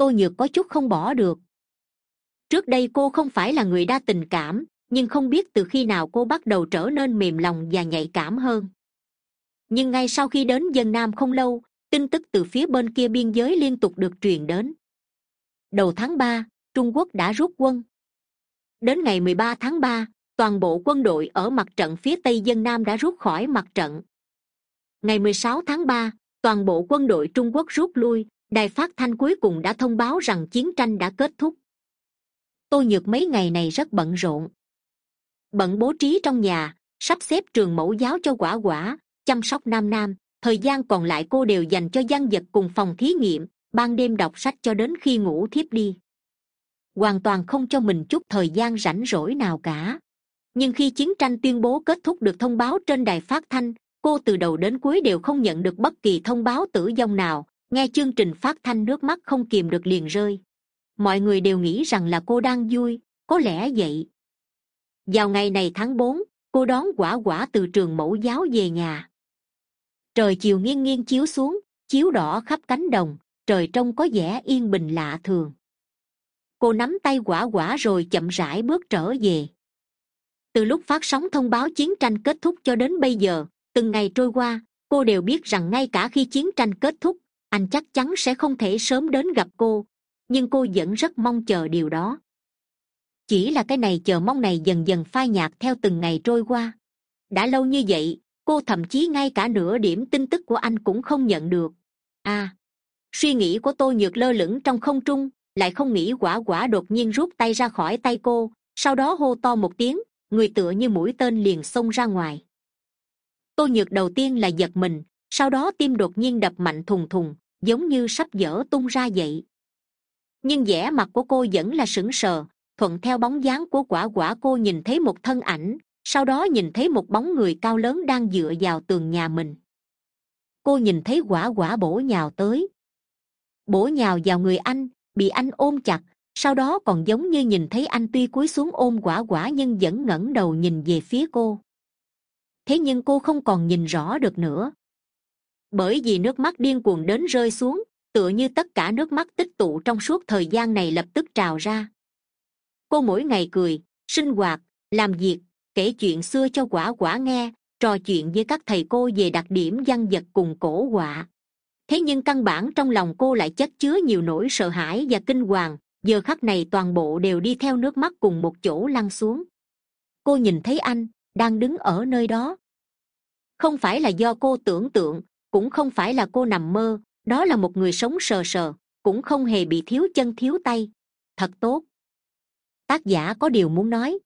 tô nhược có chút không bỏ được. Trước đây cô không phải là người đa tình cảm, nhưng không biết từ khi nào cô bắt đầu trở nên mềm lòng và nhạy cảm hơn. Nhưng ngay sau khi đến dân nam không lâu, tin tức từ phía bên kia biên giới liên tục được truyền đến. Đầu tháng ba, trung quốc đã rút quân. Đến ngày 13 tháng ba, toàn bộ quân đội ở mặt trận phía tây dân nam đã rút khỏi mặt trận. Ngày 16 tháng ba, toàn bộ quân đội trung quốc rút lui đài phát thanh cuối cùng đã thông báo rằng chiến tranh đã kết thúc. Tôi nhược mấy ngày này rất bận rộn. Bận bố trí trong nhà, sắp xếp trường mẫu giáo cho quả quả, chăm sóc nam nam. Thời gian còn lại cô đều dành cho gian vật cùng phòng thí nghiệm, ban đêm đọc sách cho đến khi ngủ thiếp đi. Hoàn toàn không cho mình chút thời gian rảnh rỗi nào cả. Nhưng khi chiến tranh tuyên bố kết thúc được thông báo trên đài phát thanh, cô từ đầu đến cuối đều không nhận được bất kỳ thông báo tử vong nào nghe chương trình phát thanh nước mắt không kìm được liền rơi. Mọi người đều nghĩ rằng là cô đang vui, có lẽ vậy. Vào ngày này tháng bốn, cô đón quả quả từ trường mẫu giáo về nhà. Trời chiều nghiêng nghiêng chiếu xuống, chiếu đỏ khắp cánh đồng, trời trông có vẻ yên bình lạ thường. Cô nắm tay quả quả rồi chậm rãi bước trở về. Từ lúc phát sóng thông báo chiến tranh kết thúc cho đến bây giờ, từng ngày trôi qua, cô đều biết rằng ngay cả khi chiến tranh kết thúc anh chắc chắn sẽ không thể sớm đến gặp cô, nhưng cô vẫn rất mong chờ điều đó. Chỉ là cái này chờ mong này dần dần phai nhạt theo từng ngày trôi qua. Đã lâu như vậy, cô thậm chí ngay cả nửa điểm tin tức của anh cũng không nhận được. À suy nghĩ của tôi nhược lơ lửng trong không trung, lại không nghĩ quả quả đột nhiên rút tay ra khỏi tay cô, sau đó hô to một tiếng, người tựa như mũi tên liền xông ra ngoài. Tôi nhược đầu tiên là giật mình, sau đó tim đột nhiên đập mạnh thùng thùng giống như sắp dở tung ra vậy. Nhưng vẻ mặt của cô vẫn là sững sờ, thuận theo bóng dáng của quả quả cô nhìn thấy một thân ảnh, sau đó nhìn thấy một bóng người cao lớn đang dựa vào tường nhà mình. Cô nhìn thấy quả quả bổ nhào tới. Bổ nhào vào người anh, bị anh ôm chặt, sau đó còn giống như nhìn thấy anh tuy cúi xuống ôm quả quả nhưng vẫn ngẩng đầu nhìn về phía cô. Thế nhưng cô không còn nhìn rõ được nữa bởi vì nước mắt điên cuồng đến rơi xuống, tựa như tất cả nước mắt tích tụ trong suốt thời gian này lập tức trào ra. Cô mỗi ngày cười, sinh hoạt, làm việc, kể chuyện xưa cho quả quả nghe, trò chuyện với các thầy cô về đặc điểm văn vật cùng cổ họa. Thế nhưng căn bản trong lòng cô lại chất chứa nhiều nỗi sợ hãi và kinh hoàng, giờ khắc này toàn bộ đều đi theo nước mắt cùng một chỗ lăn xuống. Cô nhìn thấy anh, đang đứng ở nơi đó. Không phải là do cô tưởng tượng cũng không phải là cô nằm mơ, đó là một người sống sờ sờ, cũng không hề bị thiếu chân thiếu tay. Thật tốt. Tác giả có điều muốn nói.